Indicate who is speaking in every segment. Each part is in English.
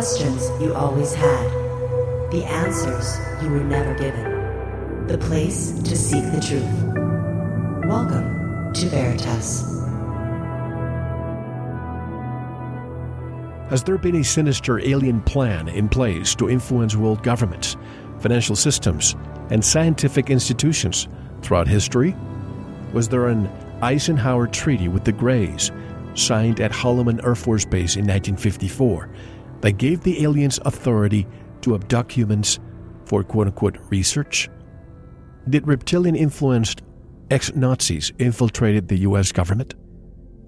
Speaker 1: questions you always had, the answers you were never given, the place to seek the truth. Welcome to Veritas.
Speaker 2: Has there been a sinister alien plan in place to influence world governments, financial systems, and scientific institutions throughout history? Was there an Eisenhower Treaty with the Greys, signed at Holloman Air Force Base in 1954, that gave the aliens authority to abduct humans for quote unquote research? Did reptilian influenced ex Nazis infiltrated the US government?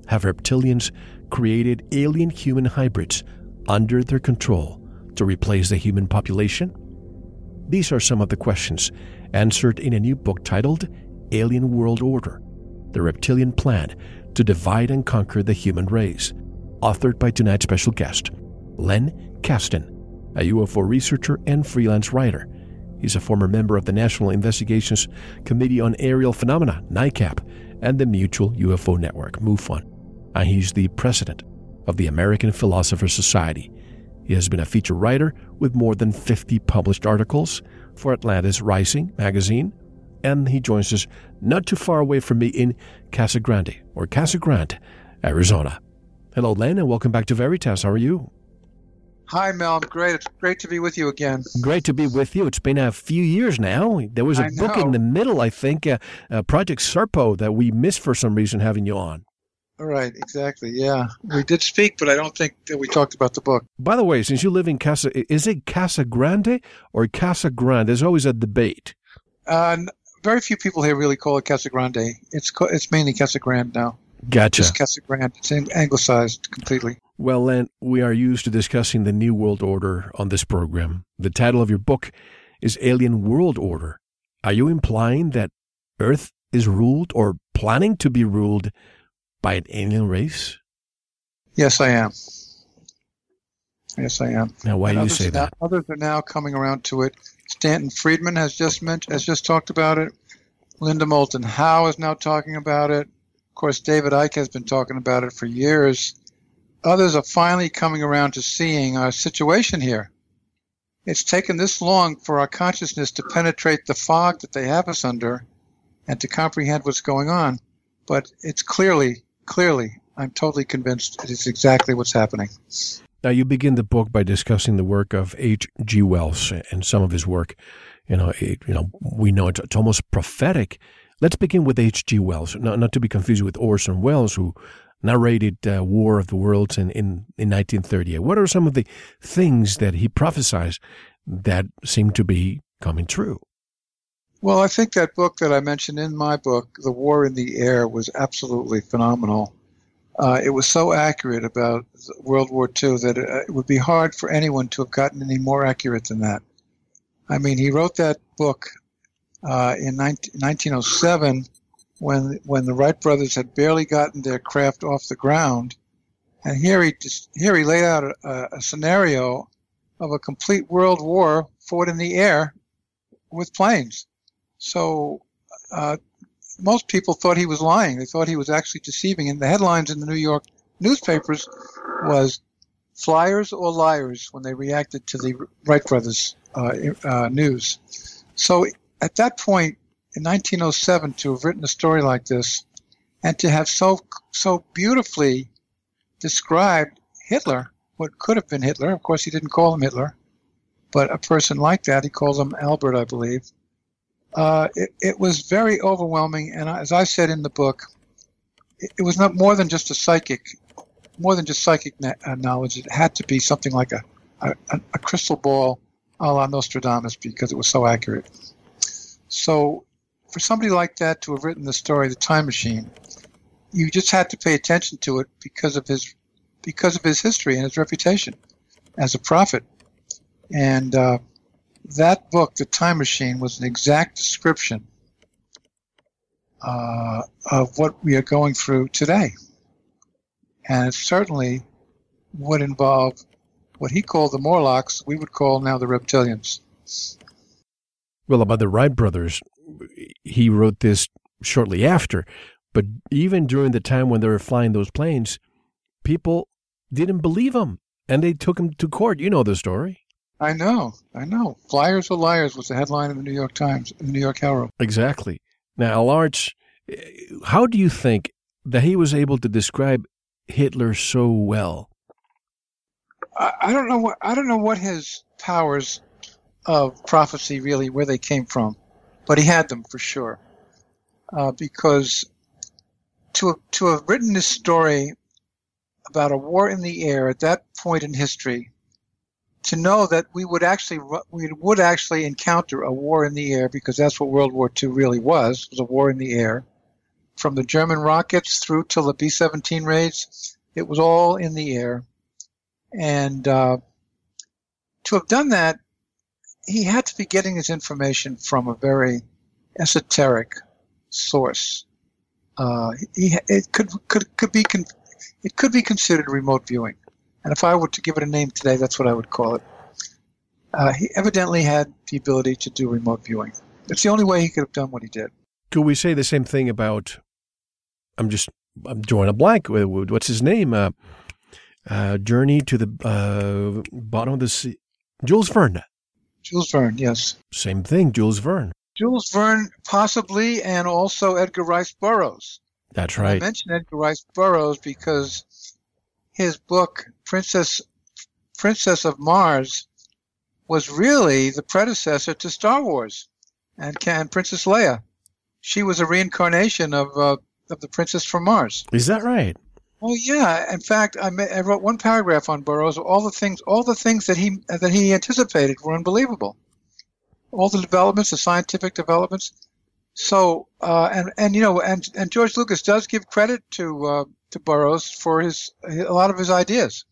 Speaker 2: Have reptilians created alien human hybrids under their control to replace the human population? These are some of the questions answered in a new book titled Alien World Order The Reptilian Plan to Divide and Conquer the Human Race, authored by tonight's special guest, Len Kasten, a UFO researcher and freelance writer. He's a former member of the National Investigations Committee on Aerial Phenomena, NICAP, and the Mutual UFO Network, MUFON and uh, he's the president of the American Philosopher Society. He has been a feature writer with more than 50 published articles for Atlantis Rising magazine, and he joins us not too far away from me in Casa Grande, or Casa Grande, Arizona. Hello, Len, and welcome back to Veritas. How are you?
Speaker 3: Hi, Mel. Great. It's great to be with you again.
Speaker 2: Great to be with you. It's been a few years now. There was a book in the middle, I think, uh, uh, Project Serpo, that we missed for some reason having you on.
Speaker 3: Right, exactly. Yeah, we did speak, but I don't think that we talked about the book.
Speaker 2: By the way, since you live in Casa, is it Casa Grande or Casa Grande? There's always a debate.
Speaker 3: Uh, very few people here really call it Casa Grande. It's it's mainly Casa Grande now.
Speaker 2: Gotcha.
Speaker 3: Just Casa Grande. It's anglicized completely.
Speaker 2: Well, Len, we are used to discussing the New World Order on this program. The title of your book is Alien World Order. Are you implying that Earth is ruled or planning to be ruled by an alien race?
Speaker 3: Yes, I am. Yes, I am.
Speaker 2: Now, why and do you say that?
Speaker 3: Now, others are now coming around to it. Stanton Friedman has just mentioned, has just talked about it. Linda Moulton Howe is now talking about it. Of course, David Icke has been talking about it for years. Others are finally coming around to seeing our situation here. It's taken this long for our consciousness to penetrate the fog that they have us under and to comprehend what's going on. But it's clearly clearly, I'm totally convinced it is exactly what's happening.
Speaker 2: Now, you begin the book by discussing the work of H.G. Wells and some of his work. You know, it, you know, we know it's, it's almost prophetic. Let's begin with H.G. Wells, not, not to be confused with Orson Welles, who narrated uh, War of the Worlds in, in, in 1938. What are some of the things that he prophesied that seem to be coming true?
Speaker 3: Well, I think that book that I mentioned in my book, The War in the Air, was absolutely phenomenal. Uh, it was so accurate about World War II that it, it, would be hard for anyone to have gotten any more accurate than that. I mean, he wrote that book uh, in 19, 1907 when when the Wright brothers had barely gotten their craft off the ground, and here he just, here he laid out a, a scenario of a complete world war fought in the air with planes. So uh, most people thought he was lying. They thought he was actually deceiving. And the headlines in the New York newspapers was flyers or liars when they reacted to the Wright brothers uh, uh, news. So at that point in 1907, to have written a story like this and to have so so beautifully described Hitler, what could have been Hitler. Of course, he didn't call him Hitler, but a person like that, he calls him Albert, I believe uh, it, it, was very overwhelming. And as I said in the book, it, it was not more than just a psychic, more than just psychic uh, knowledge. It had to be something like a, a, a crystal ball a la Nostradamus because it was so accurate. So, for somebody like that to have written the story, The Time Machine, you just had to pay attention to it because of his because of his history and his reputation as a prophet. And uh, that book, The Time Machine, was an exact description uh, of what we are going through today. And it certainly would involve what he called the Morlocks, we would call now the reptilians.
Speaker 2: Well, about the Wright brothers, he wrote this shortly after, but even during the time when they were flying those planes, people didn't believe him. And they took him to court. You know the story.
Speaker 3: I know, I know. Flyers or liars was the headline in the New York Times, the New York Herald.
Speaker 2: Exactly. Now, Larch, eh, how do you think that he was able to describe Hitler so well?
Speaker 3: I, I don't know what I don't know what his powers of prophecy really where they came from, but he had them for sure. Uh, because to to have written this story about a war in the air at that point in history, to know that we would actually we would actually encounter a war in the air because that's what World War II really was was a war in the air, from the German rockets through to the B-17 raids, it was all in the air, and uh, to have done that, he had to be getting his information from a very esoteric source. Uh, he, it could could could be con- it could be considered remote viewing, and if I were to give it a name today, that's what I would call it. Uh, he evidently had the ability to do remote viewing. It's the only way he could have done what he did.
Speaker 2: Could we say the same thing about? I'm just I'm drawing a blank. What's his name? Uh, uh, Journey to the uh, bottom of the sea. Jules Verne.
Speaker 3: Jules Verne, yes.
Speaker 2: Same thing, Jules Verne.
Speaker 3: Jules Verne, possibly, and also Edgar Rice Burroughs.
Speaker 2: That's right.
Speaker 3: I mentioned Edgar Rice Burroughs because his book Princess Princess of Mars was really the predecessor to Star Wars and, and Princess Leia. She was a reincarnation of uh, of the Princess from Mars.
Speaker 2: Is that right?
Speaker 3: Well, yeah. In fact, I, I wrote one paragraph on Burroughs. All the things, all the things that he that he anticipated were unbelievable. All the developments, the scientific developments. So, uh, and and you know, and and George Lucas does give credit to uh, to Burroughs for his a lot of his ideas.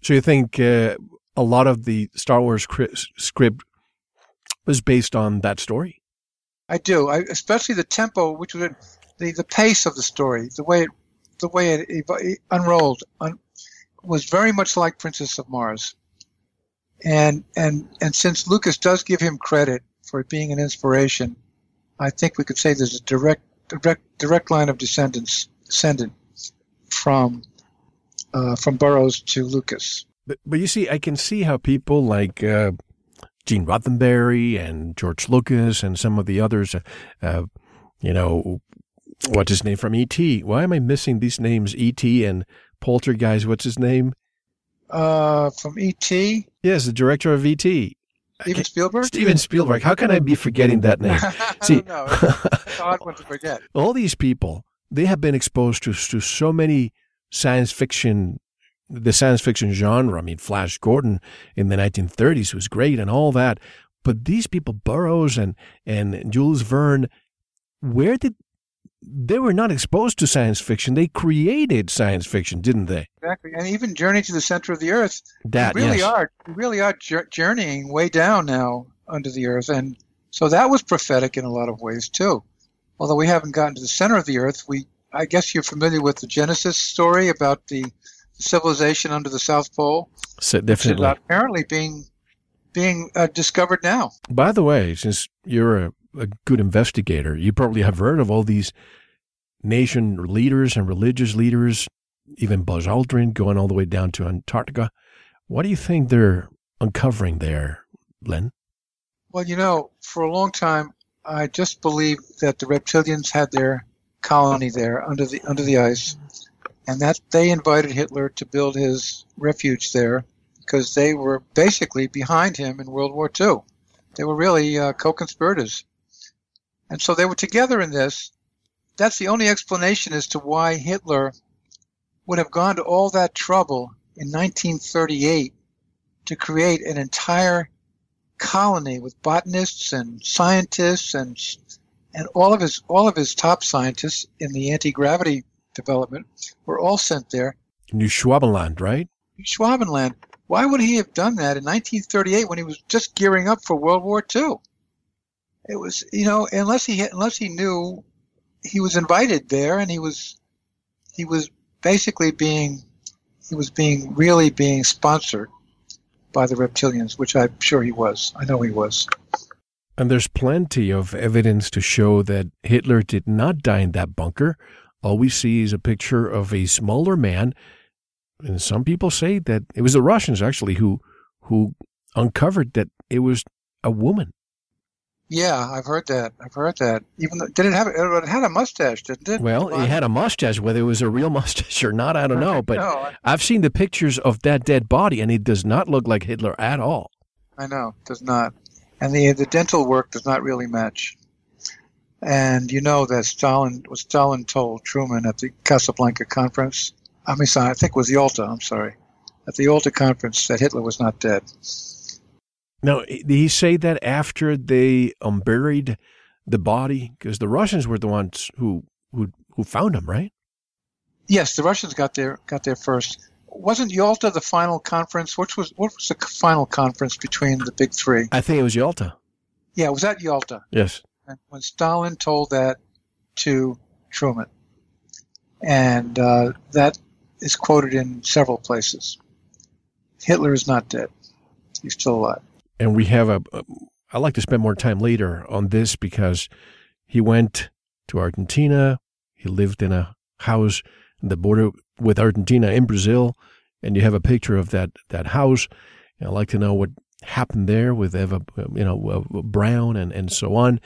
Speaker 2: So you think uh, a lot of the Star Wars script was based on that story?
Speaker 3: I do, I, especially the tempo, which was the the pace of the story, the way it the way it, it unrolled un, was very much like Princess of Mars. And and and since Lucas does give him credit for being an inspiration, I think we could say there's a direct direct direct line of descendants descendant from uh, from Burroughs to Lucas.
Speaker 2: But, but you see, I can see how people like uh, Gene Roddenberry and George Lucas and some of the others, uh, uh you know, what's his name from E.T. Why am I missing these names? E.T. and Poltergeist. What's his name?
Speaker 3: Uh, from E.T.
Speaker 2: Yes, the director of E.T.
Speaker 3: Steven Spielberg.
Speaker 2: Steven Spielberg. How can I be forgetting that name?
Speaker 3: See, odd one to forget.
Speaker 2: All these people, they have been exposed to to so many science fiction, the science fiction genre. I mean, Flash Gordon in the 1930s was great and all that. But these people, Burroughs and and Jules Verne, where did they were not exposed to science fiction. They created science fiction, didn't they?
Speaker 3: Exactly, and even Journey to the Center of the Earth.
Speaker 2: That
Speaker 3: we really
Speaker 2: yes.
Speaker 3: are, we really are journeying way down now under the Earth, and so that was prophetic in a lot of ways too. Although we haven't gotten to the center of the Earth, we I guess you're familiar with the Genesis story about the civilization under the South Pole.
Speaker 2: So definitely,
Speaker 3: apparently being being uh, discovered now.
Speaker 2: By the way, since you're a a good investigator, you probably have heard of all these nation leaders and religious leaders, even Buzz Aldrin going all the way down to Antarctica. What do you think they're uncovering there, Len?
Speaker 3: Well, you know, for a long time, I just believed that the reptilians had their colony there under the under the ice, and that they invited Hitler to build his refuge there because they were basically behind him in World War II. They were really uh, co-conspirators. And so they were together in this. That's the only explanation as to why Hitler would have gone to all that trouble in 1938 to create an entire colony with botanists and scientists and and all of his all of his top scientists in the anti-gravity development were all sent there.
Speaker 2: New Schwabenland, right?
Speaker 3: New Schwabenland. Why would he have done that in 1938 when he was just gearing up for World War II? It was you know unless he unless he knew he was invited there and he was he was basically being he was being really being sponsored by the reptilians which i'm sure he was. I know he was.
Speaker 2: And there's plenty of evidence to show that hitler did not die in that bunker. All we see is a picture of a smaller man. And some people say that it was the Russians actually who who uncovered that it was a woman.
Speaker 3: Yeah, I've heard that. I've heard that. Even though, did it have it had a mustache? Didn't it?
Speaker 2: Well, it had a mustache. Whether it was a real mustache or not, I don't know. But
Speaker 3: no,
Speaker 2: I've seen the pictures of that dead body, and it does not look like Hitler at all.
Speaker 3: I know, does not. And the the dental work does not really match. And you know that Stalin what Stalin told Truman at the Casablanca conference. I mean, sorry, I think it was Yalta. I'm sorry, at the Yalta conference that Hitler was not dead.
Speaker 2: Now, did he say that after they unburied the body? Because the Russians were the ones who who who found him, right?
Speaker 3: Yes, the Russians got there got there first. Wasn't Yalta the final conference? Which was what was the final conference between the big three?
Speaker 2: I think it was Yalta.
Speaker 3: Yeah, was that Yalta.
Speaker 2: Yes.
Speaker 3: And when Stalin told that to Truman, and uh, that is quoted in several places. Hitler is not dead; he's still alive.
Speaker 2: And we have a. a I'd like to spend more time later on this because he went to Argentina. He lived in a house in the border with Argentina in Brazil, and you have a picture of that that house. And I'd like to know what happened there with Eva, you know, uh, Braun and and so on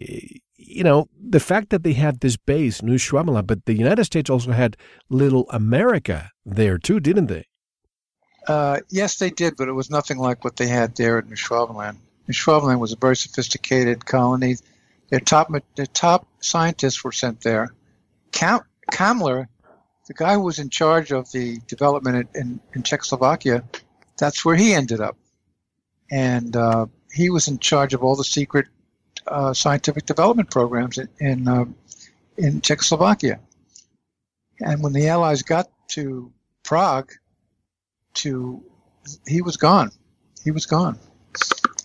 Speaker 2: eh, you know, the fact that they had this base, New Schwabenland, but the United States also had Little America there too, didn't they?
Speaker 3: Uh, yes, they did, but it was nothing like what they had there at New Schwabenland. Was a very sophisticated colony. Their top, their top scientists were sent there. Kam- Kammler, the guy who was in charge of the development in, in Czechoslovakia, that's where he ended up. And uh, he was in charge of all the secret uh, scientific development programs in in, uh, in Czechoslovakia. And when the Allies got to Prague, to he was gone. He was gone,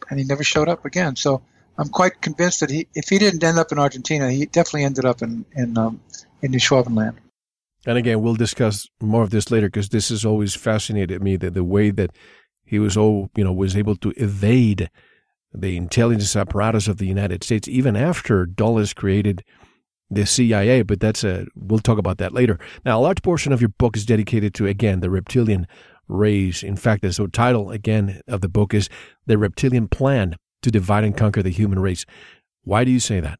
Speaker 3: and he never showed up again. So I'm quite convinced that he, if he didn't end up in Argentina, he definitely ended up in in um, in New Schwabenland.
Speaker 2: And again, we'll discuss more of this later because this has always fascinated me that the way that he was all you know was able to evade the intelligence apparatus of the United States, even after Dulles created the CIA. But that's a we'll talk about that later. Now, a large portion of your book is dedicated to again the reptilian race. In fact, the title again of the book is "The Reptilian Plan to Divide and Conquer the Human Race." Why do you say that?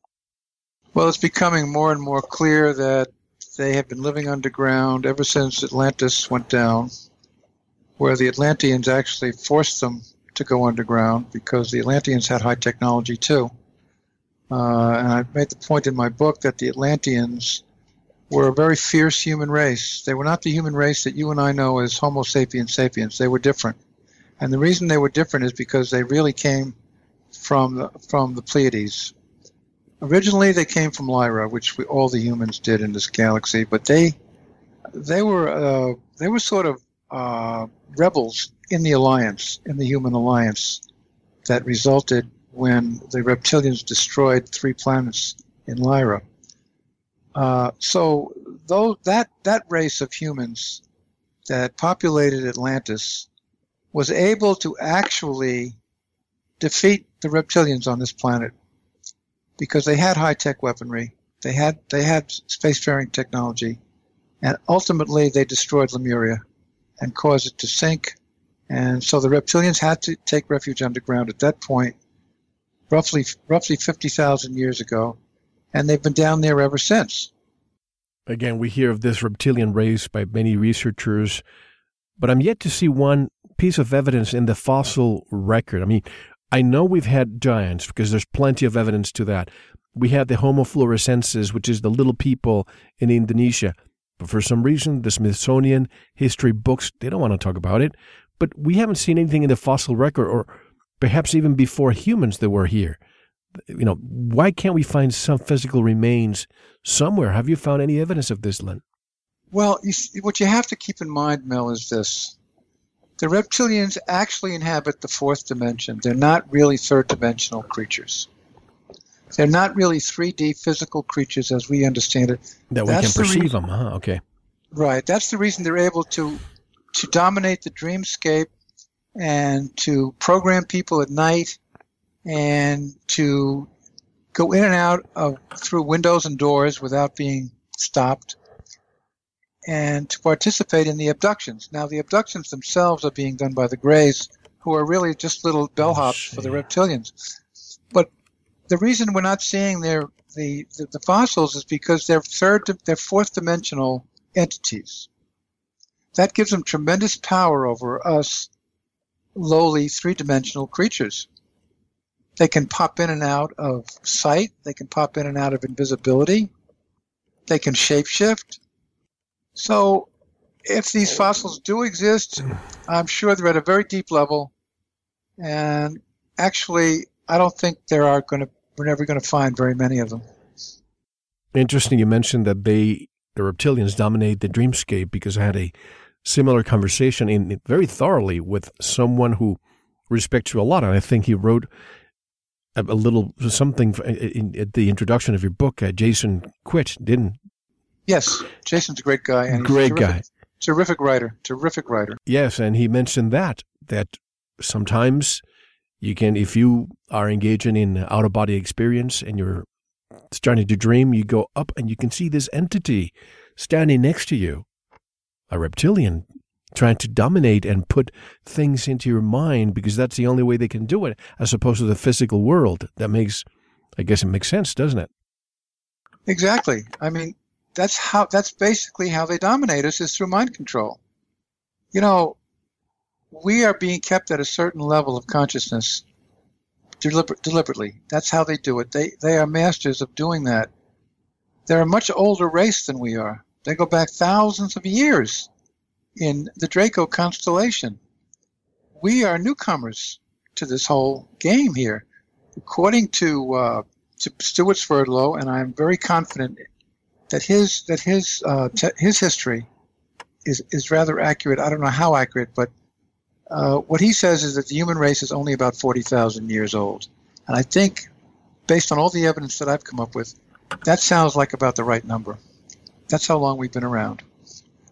Speaker 3: Well, it's becoming more and more clear that they have been living underground ever since Atlantis went down, where the Atlanteans actually forced them to go underground because the Atlanteans had high technology too. Uh, and I made the point in my book that the Atlanteans were a very fierce human race. They were not the human race that you and I know as Homo sapiens sapiens. They were different. And the reason they were different is because they really came from the, from the Pleiades. Originally, they came from Lyra, which we, all the humans did in this galaxy, but they they were uh, they were sort of uh, rebels in the alliance, in the human alliance, that resulted when the reptilians destroyed three planets in Lyra. Uh, so, though that that race of humans that populated Atlantis was able to actually defeat the reptilians on this planet because they had high tech weaponry, they had they had spacefaring technology, and ultimately they destroyed Lemuria and caused it to sink. And so the reptilians had to take refuge underground at that point, roughly roughly 50,000 years ago, and they've been down there ever since.
Speaker 2: Again, we hear of this reptilian race by many researchers, but I'm yet to see one piece of evidence in the fossil record. I mean, I know we've had giants because there's plenty of evidence to that. We had the Homo floresiensis, which is the little people in Indonesia. But for some reason, the Smithsonian history books, they don't want to talk about it but we haven't seen anything in the fossil record, or perhaps even before humans that were here. You know, why can't we find some physical remains somewhere? Have you found any evidence of this, Len?
Speaker 3: Well, you see, what you have to keep in mind, Mel, is this. The reptilians actually inhabit the fourth dimension. They're not really third dimensional creatures. They're not really 3D physical creatures as we understand it.
Speaker 2: That we That's can perceive the re- them, huh? Okay.
Speaker 3: Right. That's the reason they're able to to dominate the dreamscape and to program people at night and to go in and out of through windows and doors without being stopped. and to participate in the abductions. Now, the abductions themselves are being done by the Greys, who are really just little oh, bellhops for the reptilians. But the reason we're not seeing their the, the, the fossils is because they're third, they're fourth dimensional entities. That gives them tremendous power over us lowly three dimensional creatures. They can pop in and out of sight. They can pop in and out of invisibility. They can shapeshift. So, if these fossils do exist, I'm sure they're at a very deep level. And actually, I don't think there are going to. We're never going to find very many of them.
Speaker 2: Interesting. You mentioned that they, the reptilians, dominate the dreamscape because I had a similar conversation in very thoroughly with someone who respects you a lot, and I think he wrote a, a little something in, in, the introduction of your book. Uh, Jason Quitt didn't.
Speaker 3: Yes, Jason's a great guy and
Speaker 2: great
Speaker 3: terrific,
Speaker 2: guy,
Speaker 3: terrific writer, terrific writer.
Speaker 2: Yes, and he mentioned that that sometimes you can, if you are engaging in out of body experience and you're starting to dream, you go up and you can see this entity standing next to you, a reptilian trying to dominate and put things into your mind because that's the only way they can do it, as opposed to the physical world. That makes, I guess, it makes sense, doesn't it?
Speaker 3: Exactly. I mean, that's how. That's basically how they dominate us is through mind control. You know, we are being kept at a certain level of consciousness deliber- deliberately. That's how they do it. They they are masters of doing that. They're a much older race than we are. They go back thousands of years in the Draco constellation. We are newcomers to this whole game here. According to, uh, to Stewart Swerdlow, and I'm very confident that his that his uh, te- his history is is rather accurate. I don't know how accurate, but uh, what he says is that the human race is only about forty thousand years old, and I think, based on all the evidence that I've come up with, that sounds like about the right number. That's how long we've been around.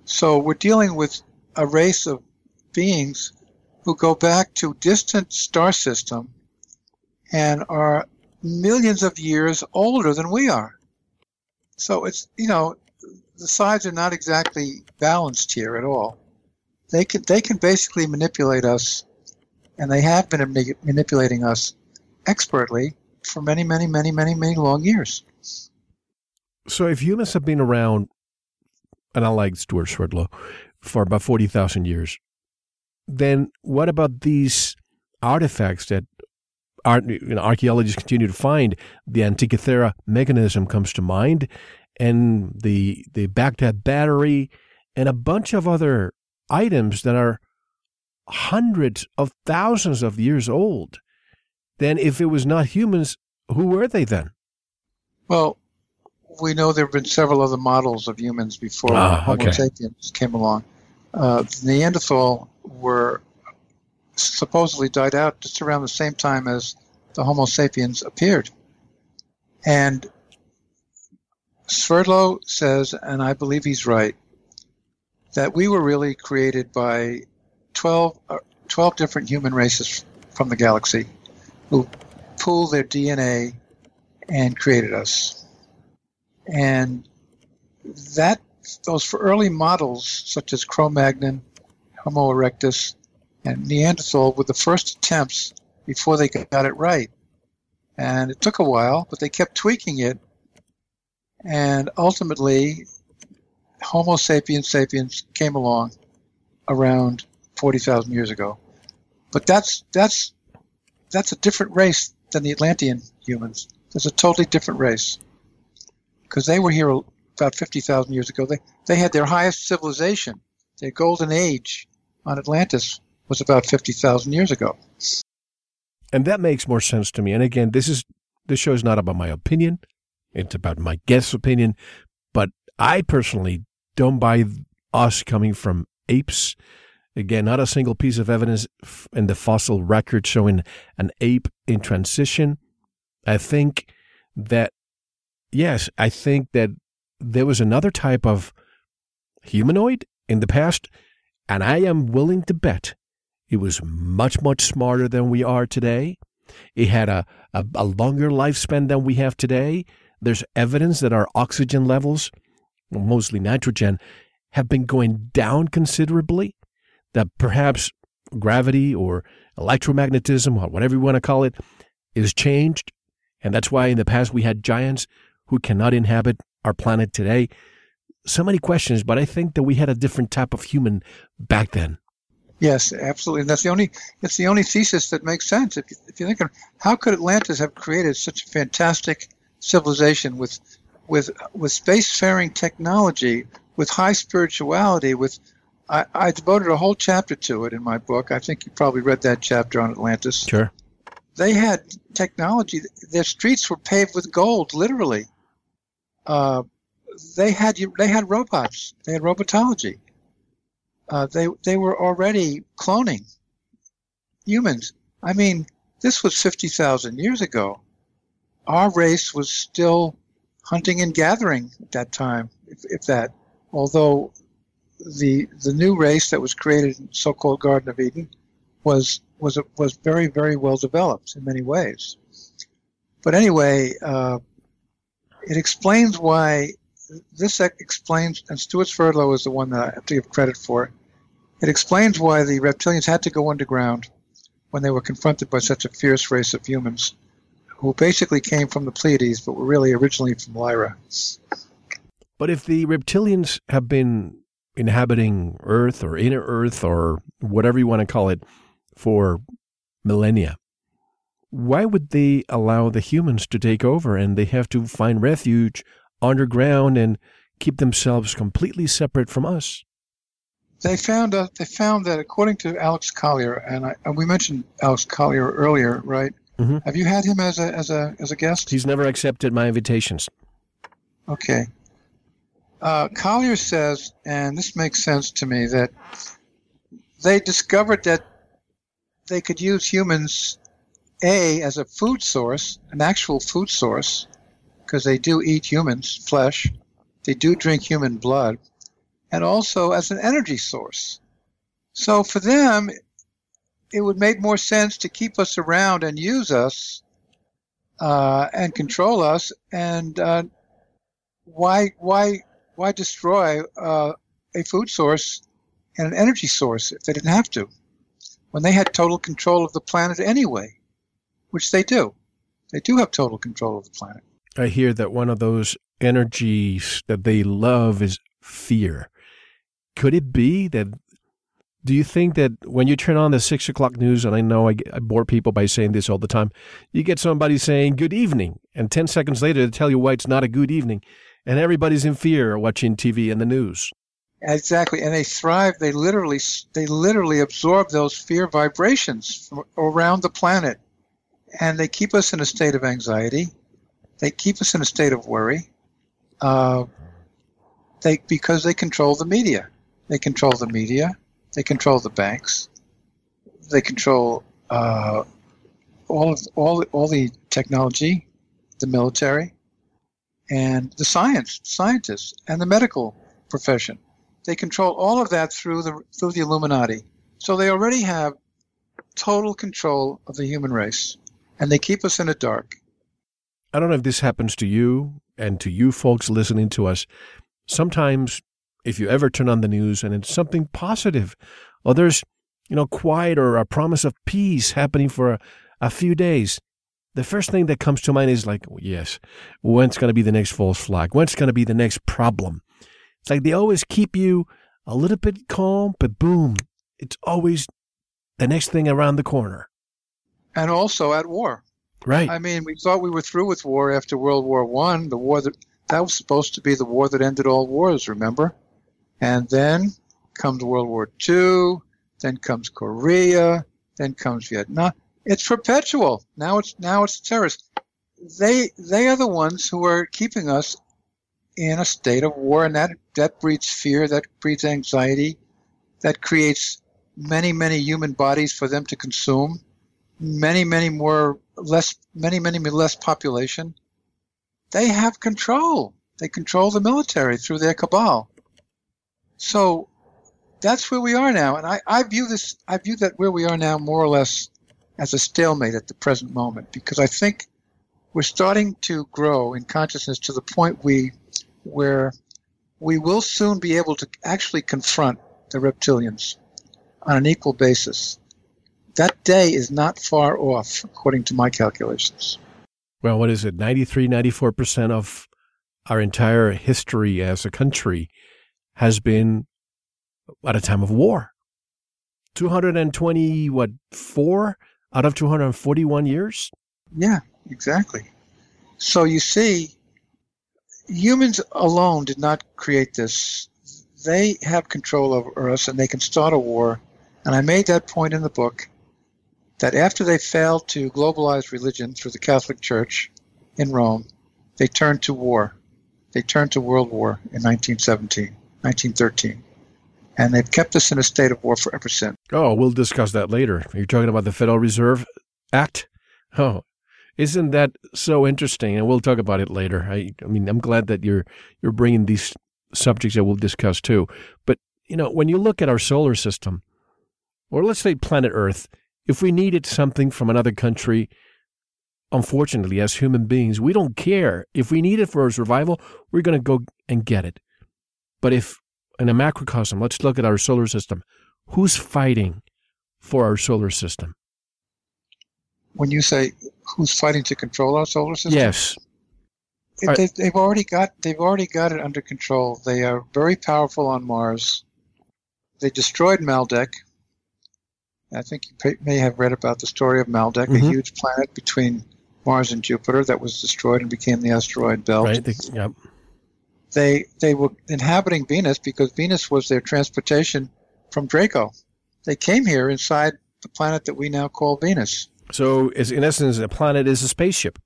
Speaker 3: So we're dealing with a race of beings who go back to distant star system and are millions of years older than we are. So it's you know the sides are not exactly balanced here at all. They can they can basically manipulate us, and they have been manipulating us expertly for many many many many many long years.
Speaker 2: So if humans have been around and I like Stewart Swerdlow, for about 40,000 years. Then what about these artifacts that you know, archaeologists continue to find? The Antikythera mechanism comes to mind, and the, the Baghdad battery, and a bunch of other items that are hundreds of thousands of years old. Then, if it was not humans, who were they then?
Speaker 3: Well, we know there have been several other models of humans before ah, Homo sapiens came along. Uh, Neanderthal were supposedly died out just around the same time as the Homo sapiens appeared. And Swerdlow says, and I believe he's right, that we were really created by 12, uh, 12 different human races from the galaxy who pooled their DNA and created us. And that those for early models, such as Cro-Magnon, Homo erectus, and Neanderthal, were the first attempts before they got it right. And it took a while, but they kept tweaking it. And ultimately, Homo sapiens sapiens came along around 40,000 years ago. But that's that's that's a different race than the Atlantean humans. It's a totally different race because they were here about 50,000 years ago. They, they had their highest civilization. Their golden age on Atlantis was about 50,000 years ago.
Speaker 2: And that makes more sense to me. And again, this is this show is not about my opinion. It's about my guest's opinion. But I personally don't buy us coming from apes. Again, not a single piece of evidence in the fossil record showing an ape in transition. I think that yes, I think that there was another type of humanoid in the past, and I am willing to bet it was much, much smarter than we are today. It had a, a, a longer lifespan than we have today. There's evidence that our oxygen levels, mostly nitrogen, have been going down considerably, that perhaps gravity or electromagnetism or whatever you want to call it is changed. And that's why in the past we had giants who cannot inhabit our planet today. So many questions, but I think that we had a different type of human back then.
Speaker 3: Yes, absolutely. And that's the only it's the only thesis that makes sense. If you, if you think of how could Atlantis have created such a fantastic civilization with with with spacefaring technology, with high spirituality, with I, I devoted a whole chapter to it in my book. I think you probably read that chapter on Atlantis.
Speaker 2: Sure.
Speaker 3: They had technology. Their streets were paved with gold, literally. Uh, they had they had robots. They had robotology. Uh, they they were already cloning humans. I mean, this was fifty thousand years ago. Our race was still hunting and gathering at that time, if, if that. Although the the new race that was created in so-called Garden of Eden was was was very very well developed in many ways. But anyway, uh, it explains why this explains, and Stewart Swerdlow is the one that I have to give credit for. It explains why the reptilians had to go underground when they were confronted by such a fierce race of humans, who basically came from the Pleiades, but were really originally from Lyra.
Speaker 2: But if the reptilians have been inhabiting Earth or inner Earth or whatever you want to call it for millennia, why would they allow the humans to take over and they have to find refuge underground and keep themselves completely separate from us?
Speaker 3: They found uh, they found that according to Alex Collier, and, I, and we mentioned Alex Collier earlier, right? Mm-hmm. Have you had him as a as a as a guest?
Speaker 2: He's never accepted my invitations.
Speaker 3: Okay. Uh, Collier says, and this makes sense to me, that they discovered that they could use humans, A, as a food source, an actual food source, because they do eat humans' flesh, they do drink human blood, and also as an energy source. So for them, it would make more sense to keep us around and use us uh, and control us. And uh, why why why destroy uh, a food source and an energy source if they didn't have to, when they had total control of the planet anyway, which they do. They do have total control of the planet.
Speaker 2: I hear that one of those energies that they love is fear. Could it be that? Do you think that when you turn on the six o'clock news, and I know I, I bore people by saying this all the time, you get somebody saying good evening, and 10 seconds later they tell you why it's not a good evening and everybody's in fear watching TV and the news.
Speaker 3: Exactly, and they thrive. They literally, they literally absorb those fear vibrations around the planet, and they keep us in a state of anxiety. They keep us in a state of worry. Uh, they because they control the media. They control the media. They control the banks. They control uh, all of all all the technology, the military and the science, scientists, and the medical profession. They control all of that through the through the Illuminati. So they already have total control of the human race, and they keep us in the dark.
Speaker 2: I don't know if this happens to you and to you folks listening to us. Sometimes, if you ever turn on the news and it's something positive, or there's you know quiet or a promise of peace happening for a, a few days, the first thing that comes to mind is like, yes, when's going to be the next false flag? When's going to be the next problem? It's like they always keep you a little bit calm, but boom, it's always the next thing around the corner.
Speaker 3: And also at war.
Speaker 2: Right.
Speaker 3: I mean, we thought we were through with war after World War One. The war that that was supposed to be the war that ended all wars. Remember? And then comes World War Two. Then comes Korea. Then comes Vietnam. It's perpetual. Now it's now it's terrorists. They they are the ones who are keeping us in a state of war, and that that breeds fear, that breeds anxiety, that creates many many human bodies for them to consume, many many more less many many less population. They have control. They control the military through their cabal. So that's where we are now, and I, I view this. I view that where we are now more or less as a stalemate at the present moment because I think we're starting to grow in consciousness to the point we where we will soon be able to actually confront the reptilians on an equal basis. That day is not far off, according to my calculations.
Speaker 2: Well, what is it? 93, 94% of our entire history as a country has been at a time of war. 220, what, four out of 241 years?
Speaker 3: Yeah, exactly. So you see, humans alone did not create this. They have control over us and they can start a war. And I made that point in the book that after they failed to globalize religion through the Catholic Church in Rome, they turned to war. They turned to world war in 1917, 1913. And they've kept us in a state of war forever since.
Speaker 2: Oh, we'll discuss that later. You're talking about the Federal Reserve Act? Oh, isn't that so interesting? And we'll talk about it later. I, I mean, I'm glad that you're you're bringing these subjects that we'll discuss too. But you know, when you look at our solar system, or let's say planet Earth, if we needed something from another country, unfortunately, as human beings, we don't care. If we need it for our survival, we're going to go and get it. But if in a macrocosm, let's look at our solar system. Who's fighting for our solar system?
Speaker 3: When you say who's fighting to control our solar system?
Speaker 2: Yes.
Speaker 3: It, they, they've already got they've already got it under control. They are very powerful on Mars. They destroyed Maldek. I think you may have read about the story of Maldek, mm-hmm. a huge planet between Mars and Jupiter that was destroyed and became the asteroid belt.
Speaker 2: Right. They, yep.
Speaker 3: They they were inhabiting Venus because Venus was their transportation from Draco. They came here inside the planet that we now call Venus.
Speaker 2: So, in essence, a planet is a spaceship.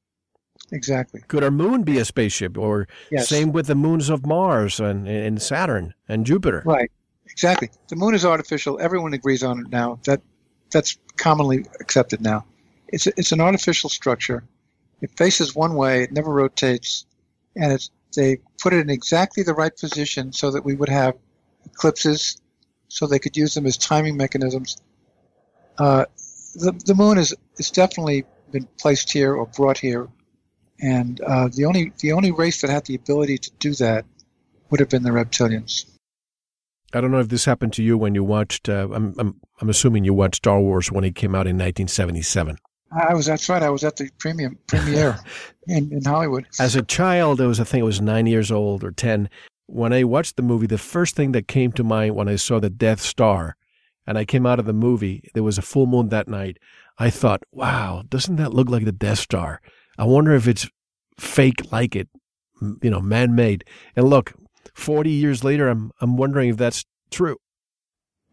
Speaker 3: Exactly.
Speaker 2: Could our moon be a spaceship? Or
Speaker 3: yes.
Speaker 2: same with the moons of Mars and, and Saturn and Jupiter?
Speaker 3: Right. Exactly. The moon is artificial. Everyone agrees on it now. That that's commonly accepted now. It's a, it's an artificial structure. It faces one way. It never rotates, and it's they put it in exactly the right position so that we would have eclipses, so they could use them as timing mechanisms. Uh, the the moon is it's definitely been placed here or brought here, and uh, the only the only race that had the ability to do that would have been the reptilians.
Speaker 2: I don't know if this happened to you when you watched. Uh, I'm, I'm I'm assuming you watched Star Wars when it came out in 1977.
Speaker 3: I was. That's right. I was at the premium premiere in, in Hollywood.
Speaker 2: As a child, I was. I think I was nine years old or ten. When I watched the movie, the first thing that came to mind when I saw the Death Star, and I came out of the movie, there was a full moon that night. I thought, "Wow, doesn't that look like the Death Star? I wonder if it's fake like it, you know, man-made." And look, 40 years later, I'm, I'm wondering if that's true.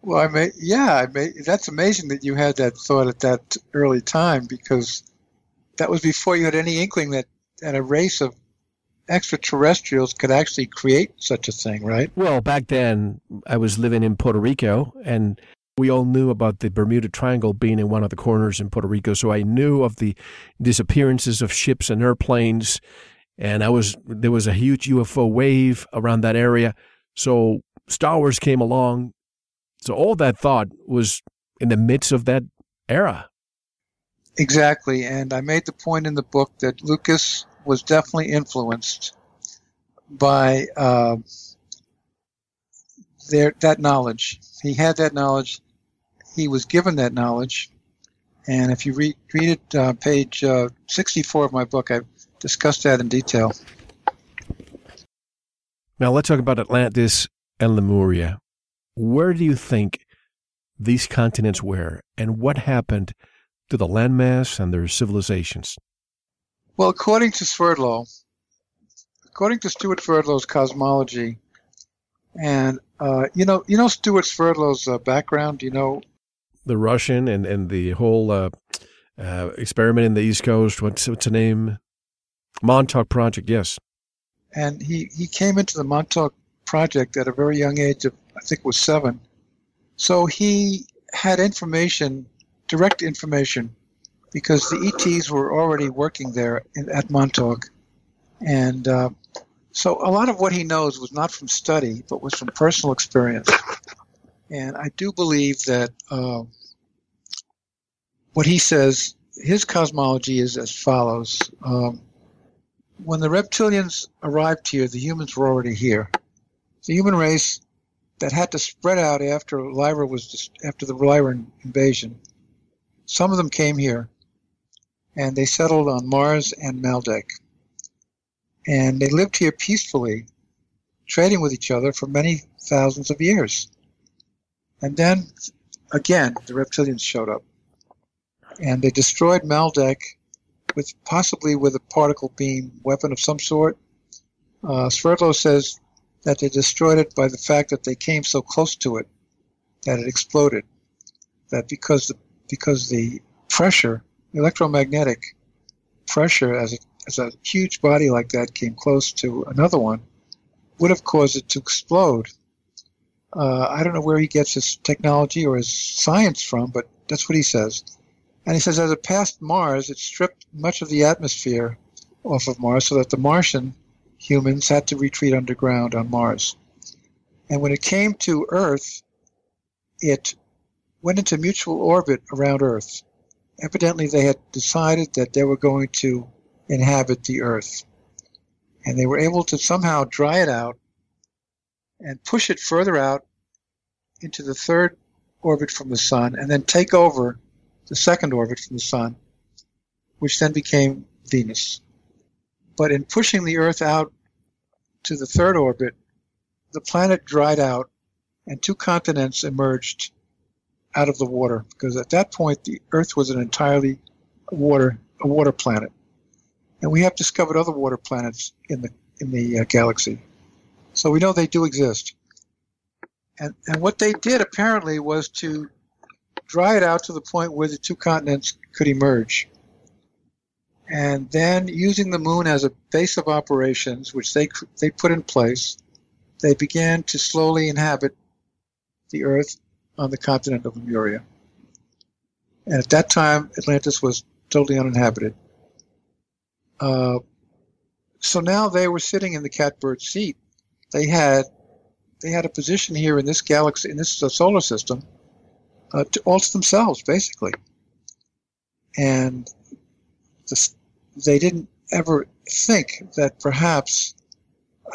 Speaker 3: Well, I may, yeah, I may, that's amazing that you had that thought at that early time because that was before you had any inkling that, that a race of extraterrestrials could actually create such a thing, right?
Speaker 2: Well, back then I was living in Puerto Rico and we all knew about the Bermuda Triangle being in one of the corners in Puerto Rico. So I knew of the disappearances of ships and airplanes and I was there was a huge UFO wave around that area. So Star Wars came along. So all that thought was in the midst of that era.
Speaker 3: Exactly, and I made the point in the book that Lucas was definitely influenced by uh, their, that knowledge. He had that knowledge. He was given that knowledge. And if you read, read it, uh, page uh, 64 of my book, I discuss that in detail.
Speaker 2: Now let's talk about Atlantis and Lemuria. Where do you think these continents were, and what happened to the landmass and their civilizations?
Speaker 3: Well, according to Swerdlow, according to Stewart Swerdlow's cosmology, and uh, you know, you know Stewart Swerdlow's uh, background. You know,
Speaker 2: the Russian and and the whole uh, uh experiment in the East Coast. What's what's the name? Montauk Project, yes.
Speaker 3: And he, he came into the Montauk Project at a very young age of, I think was seven. So he had information, direct information, because the ETs were already working there in, at Montauk. And uh, so a lot of what he knows was not from study, but was from personal experience. And I do believe that uh, what he says, his cosmology is as follows. Um, when the reptilians arrived here, the humans were already here. the human race that had to spread out after Lyra was after the Lyran invasion. Some of them came here, and they settled on Mars and Maldek, and they lived here peacefully, trading with each other for many thousands of years. And then, again, the reptilians showed up, and they destroyed Maldek with possibly with a particle beam weapon of some sort. Uh, says that they destroyed it by the fact that they came so close to it that it exploded. That because the because the pressure, electromagnetic pressure, as a, as a huge body like that came close to another one, would have caused it to explode. Uh, I don't know where he gets his technology or his science from, but that's what he says. And he says, as it passed Mars, it stripped much of the atmosphere off of Mars so that the Martian humans had to retreat underground on Mars. And when it came to Earth, it went into mutual orbit around Earth. Evidently, they had decided that they were going to inhabit the Earth. And they were able to somehow dry it out and push it further out into the third orbit from the Sun and then take over the second orbit from the Sun, which then became Venus. But in pushing the Earth out to the third orbit, the planet dried out and two continents emerged out of the water because at that point the Earth was an entirely water a water planet, and we have discovered other water planets in the in the uh, galaxy, so we know they do exist. And and what they did apparently was to dry it out to the point where the two continents could emerge and then using the moon as a base of operations, which they they put in place, they began to slowly inhabit the Earth on the continent of Lemuria. And at that time, Atlantis was totally uninhabited. Uh, so now they were sitting in the catbird seat. They had they had a position here in this galaxy, in this solar system, uh, to all to themselves, basically. And the, they didn't ever think that perhaps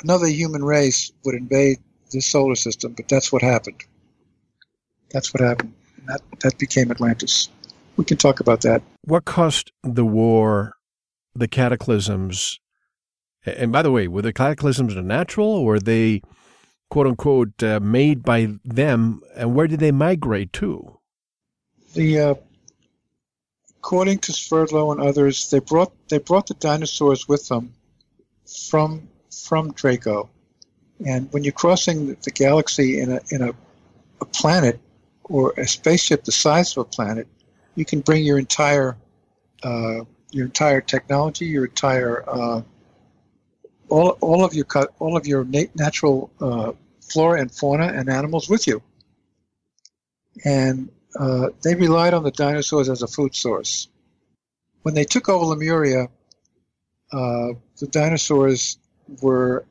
Speaker 3: another human race would invade this solar system, but that's what happened. That's what happened. And that, that became Atlantis. We can talk about that.
Speaker 2: What caused the war, the cataclysms? And by the way, were the cataclysms natural or were they, quote unquote, uh, made by them? And where did they migrate to?
Speaker 3: The uh, According to Swerdlow and others, they brought they brought the dinosaurs with them from from Draco. And when you're crossing the galaxy in a in a, a planet or a spaceship the size of a planet, you can bring your entire uh, your entire technology, your entire uh, all, all of your all of your natural uh, flora and fauna and animals with you. And uh, they relied on the dinosaurs as a food source. When they took over Lemuria, uh, the dinosaurs were,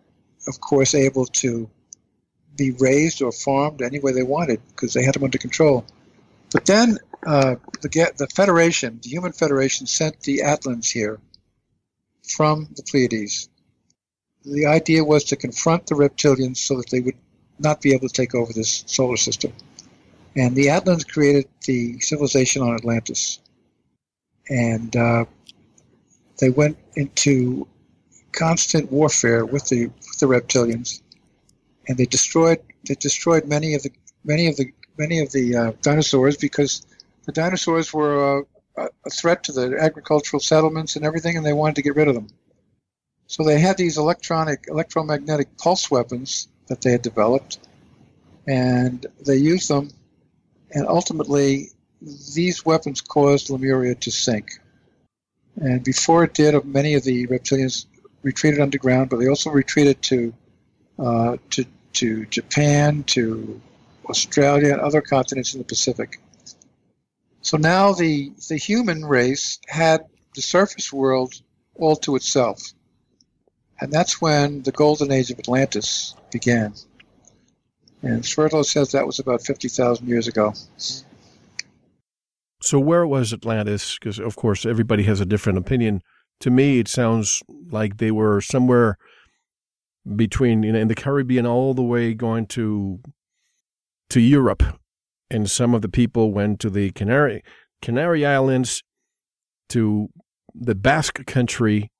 Speaker 3: of course, able to be raised or farmed any way they wanted because they had them under control. But then uh, the, the Federation, the Human Federation, sent the Atlans here from the Pleiades. The idea was to confront the reptilians so that they would not be able to take over this solar system. And the Atlans created the civilization on Atlantis. And uh, they went into constant warfare with the with the reptilians, and they destroyed they destroyed many of the many of the many of the uh, dinosaurs because the dinosaurs were uh, a threat to the agricultural settlements and everything, and they wanted to get rid of them. So they had these electronic electromagnetic pulse weapons that they had developed, and they used them and ultimately these weapons caused Lemuria to sink. And before it did, many of the reptilians retreated underground, but they also retreated to uh, to to Japan, to Australia, and other continents in the Pacific. So now the the human race had the surface world all to itself, and that's when the golden age of Atlantis began. And Swerdlow says that was about 50,000 years ago.
Speaker 2: So, where was Atlantis? Because, of course, everybody has a different opinion. To me, it sounds like they were somewhere between you know in the Caribbean all the way going to to Europe, and some of the people went to the Canary Canary Islands, to the Basque Country,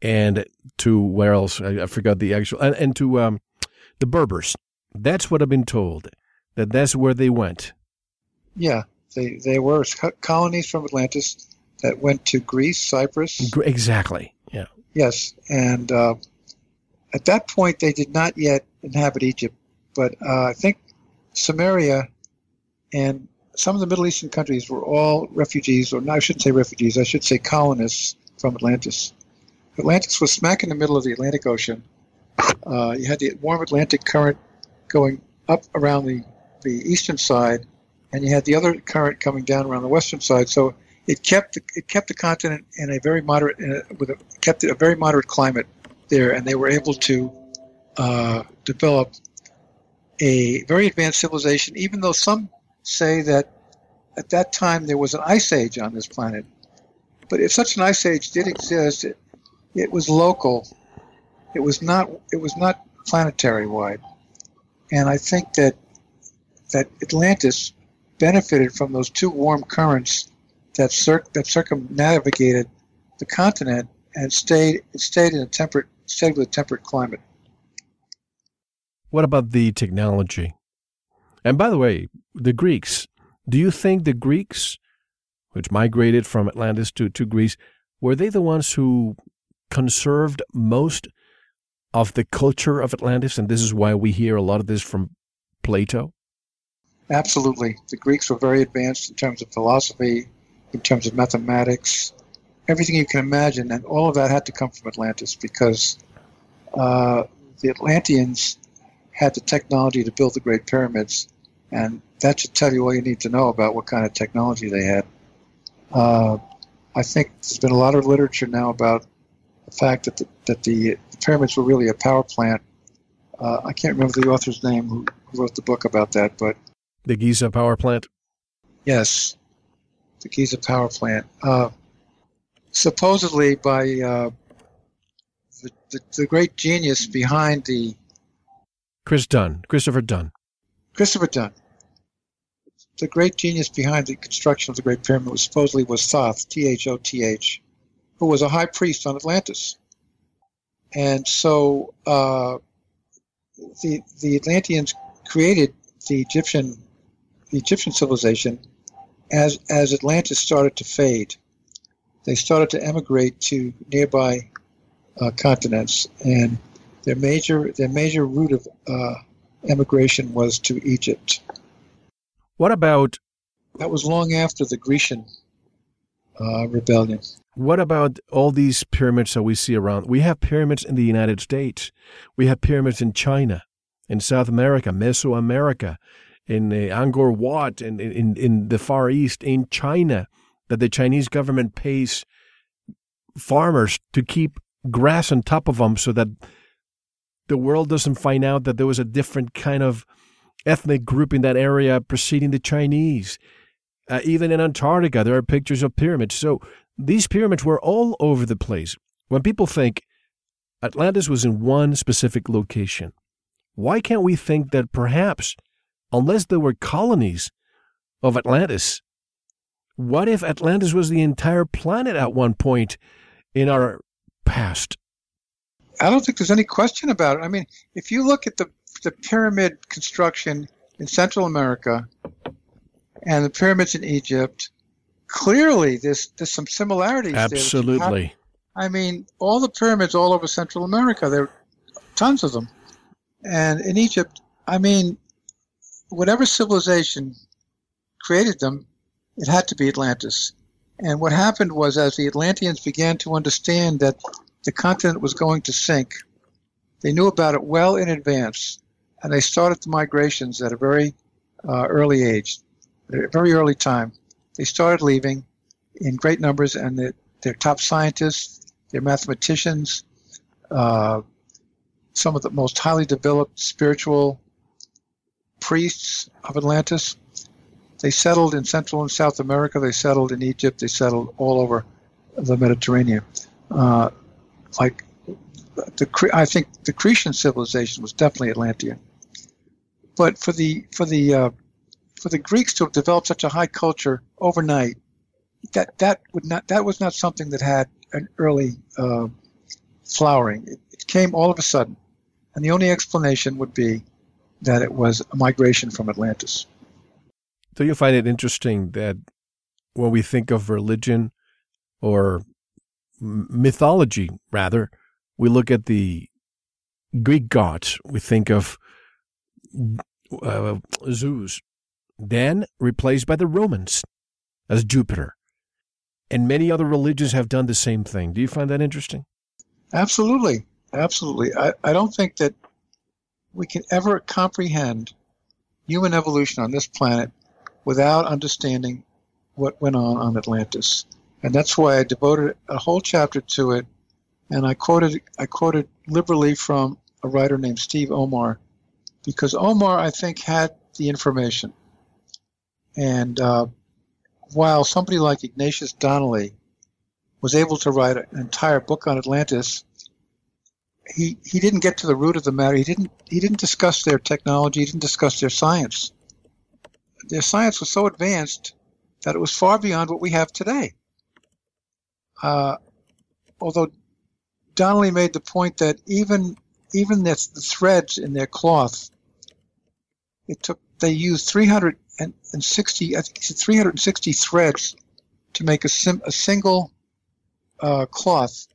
Speaker 2: and to where else? I, I forgot the actual and, and to um, the Berbers. That's what I've been told. That that's where they went.
Speaker 3: Yeah, they they were colonies from Atlantis that went to Greece, Cyprus.
Speaker 2: Exactly. Yeah.
Speaker 3: Yes, and uh, at that point they did not yet inhabit Egypt, but uh, I think Samaria and some of the Middle Eastern countries were all refugees, or no, I shouldn't say refugees, I should say colonists from Atlantis. Atlantis was smack in the middle of the Atlantic Ocean. Uh, you had the warm Atlantic current going up around the, the eastern side, and you had the other current coming down around the western side. So it kept the, it kept the continent in a very moderate a, with a, kept a very moderate climate there, and they were able to uh, develop a very advanced civilization. Even though some say that at that time there was an ice age on this planet, but if such an ice age did exist, it, it was local. It was not. It was not planetary wide, and I think that that Atlantis benefited from those two warm currents that cir- that circumnavigated the continent and stayed stayed in a temperate stayed with a temperate climate.
Speaker 2: What about the technology? And by the way, the Greeks. Do you think the Greeks, which migrated from Atlantis to, to Greece, were they the ones who conserved most of the culture of Atlantis? And this is why we hear a lot of this from Plato?
Speaker 3: Absolutely. The Greeks were very advanced in terms of philosophy, in terms of mathematics, everything you can imagine, and all of that had to come from Atlantis because uh, the Atlanteans had the technology to build the Great Pyramids, and that should tell you all you need to know about what kind of technology they had. Uh, I think there's been a lot of literature now about the fact that the, that the, the pyramids were really a power plant. Uh, I can't remember the author's name who, wrote the book about that, but
Speaker 2: the Giza power plant.
Speaker 3: Yes, the Giza power plant. Uh, supposedly by uh, the, the, the, great genius behind the
Speaker 2: Chris Dunn, Christopher Dunn.
Speaker 3: Christopher Dunn. The great genius behind the construction of the Great Pyramid was supposedly was Thoth, T H O T H, who was a high priest on Atlantis. And so uh, the the Atlanteans created the Egyptian the Egyptian civilization as as Atlantis started to fade, they started to emigrate to nearby uh, continents, and their major their major route of uh, emigration was to Egypt.
Speaker 2: What about?
Speaker 3: That was long after the Grecian uh, rebellion.
Speaker 2: What about all these pyramids that we see around? We have pyramids in the United States. We have pyramids in China, in South America, Mesoamerica in uh, Angkor Wat, in, in, in the Far East, in China, that the Chinese government pays farmers to keep grass on top of them so that the world doesn't find out that there was a different kind of ethnic group in that area preceding the Chinese. Uh, even in Antarctica, there are pictures of pyramids. So these pyramids were all over the place. When people think Atlantis was in one specific location, why can't we think that perhaps unless there were colonies of Atlantis. What if Atlantis was the entire planet at one point in our past?
Speaker 3: I don't think there's any question about it. I mean, if you look at the the pyramid construction in Central America and the pyramids in Egypt, clearly there's there's some similarities.
Speaker 2: Absolutely.
Speaker 3: I mean, all the pyramids all over Central America, there are tons of them, and in Egypt, I mean, whatever civilization created them, it had to be Atlantis. And what happened was, as the Atlanteans began to understand that the continent was going to sink, they knew about it well in advance, and they started the migrations at a very uh, early age, at a very early time. They started leaving in great numbers, and the, their top scientists, their mathematicians, uh, some of the most highly developed spiritual priests of Atlantis. They settled in Central and South America. They settled in Egypt. They settled all over the Mediterranean. Uh, like the I think the Cretan civilization was definitely Atlantean. But for the for the uh, for the Greeks to have developed such a high culture overnight, that that would not that was not something that had an early uh, flowering. It, it came all of a sudden, and the only explanation would be that it was a migration from Atlantis.
Speaker 2: Do you find it interesting that when we think of religion or mythology, rather, we look at the Greek gods, we think of uh, Zeus, then replaced by the Romans as Jupiter. And many other religions have done the same thing. Do you find that interesting?
Speaker 3: Absolutely. Absolutely. I, I don't think that we can ever comprehend human evolution on this planet without understanding what went on on Atlantis. And that's why I devoted a whole chapter to it. And I quoted, I quoted liberally from a writer named Steve Omar, because Omar, I think, had the information. And uh, while somebody like Ignatius Donnelly was able to write an entire book on Atlantis, he, he didn't get to the root of the matter. He didn't he didn't discuss their technology. He didn't discuss their science. Their science was so advanced that it was far beyond what we have today. Uh, although Donnelly made the point that even even the, the threads in their cloth, it took they used 360 I think said 360 threads to make a, sim, a single uh, cloth,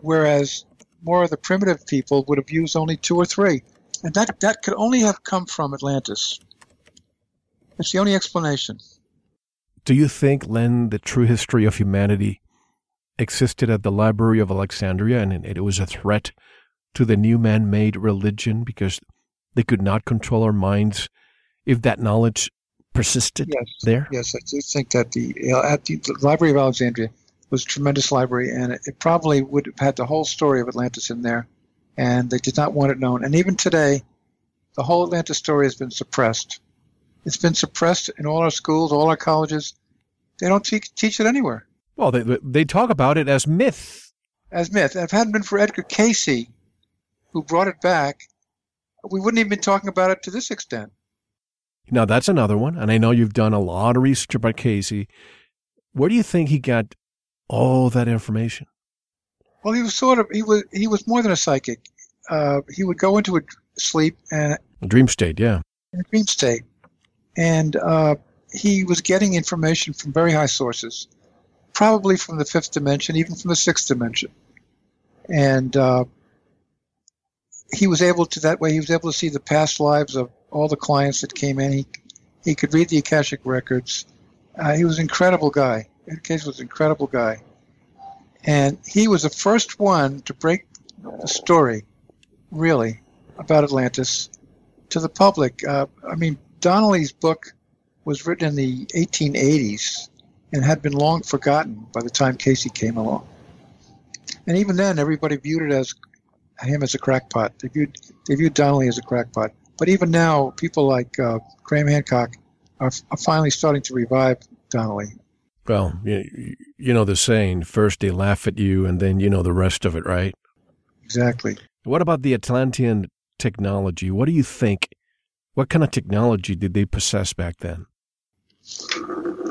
Speaker 3: whereas more of the primitive people would have used only two or three, and that that could only have come from Atlantis. It's the only explanation.
Speaker 2: Do you think, Len, the true history of humanity existed at the Library of Alexandria and it was a threat to the new man made religion because they could not control our minds if that knowledge persisted
Speaker 3: yes,
Speaker 2: there?
Speaker 3: Yes, I do think that the, at the, the Library of Alexandria was a tremendous library, and it, it probably would have had the whole story of Atlantis in there, and they did not want it known. And even today, the whole Atlantis story has been suppressed. It's been suppressed in all our schools, all our colleges. They don't teach, teach it anywhere.
Speaker 2: Well, they, they talk about it as myth.
Speaker 3: As myth. if it hadn't been for Edgar Cayce, who brought it back, we wouldn't even be talking about it to this extent.
Speaker 2: Now, that's another one. And I know you've done a lot of research about Cayce. Where do you think he got all that information?
Speaker 3: Well, he was sort of, he was, he was more than a psychic. Uh, he would go into a sleep and
Speaker 2: a dream state, yeah.
Speaker 3: a dream state and uh, he was getting information from very high sources, probably from the fifth dimension, even from the sixth dimension, and uh, he was able to that way. He was able to see the past lives of all the clients that came in. He he could read the akashic records. Uh, he was an incredible guy. Cayce was an incredible guy, and he was the first one to break the story, really, about Atlantis to the public. Uh, I mean, Donnelly's book was written in the 1880s and had been long forgotten by the time Cayce came along. And even then, everybody viewed it as him as a crackpot. They viewed they viewed Donnelly as a crackpot. But even now, people like uh, Graham Hancock are, are finally starting to revive Donnelly.
Speaker 2: Well, you, you know the saying: first they laugh at you, and then you know the rest of it, right?
Speaker 3: Exactly.
Speaker 2: What about the Atlantean technology? What do you think what kind of technology did they possess back then?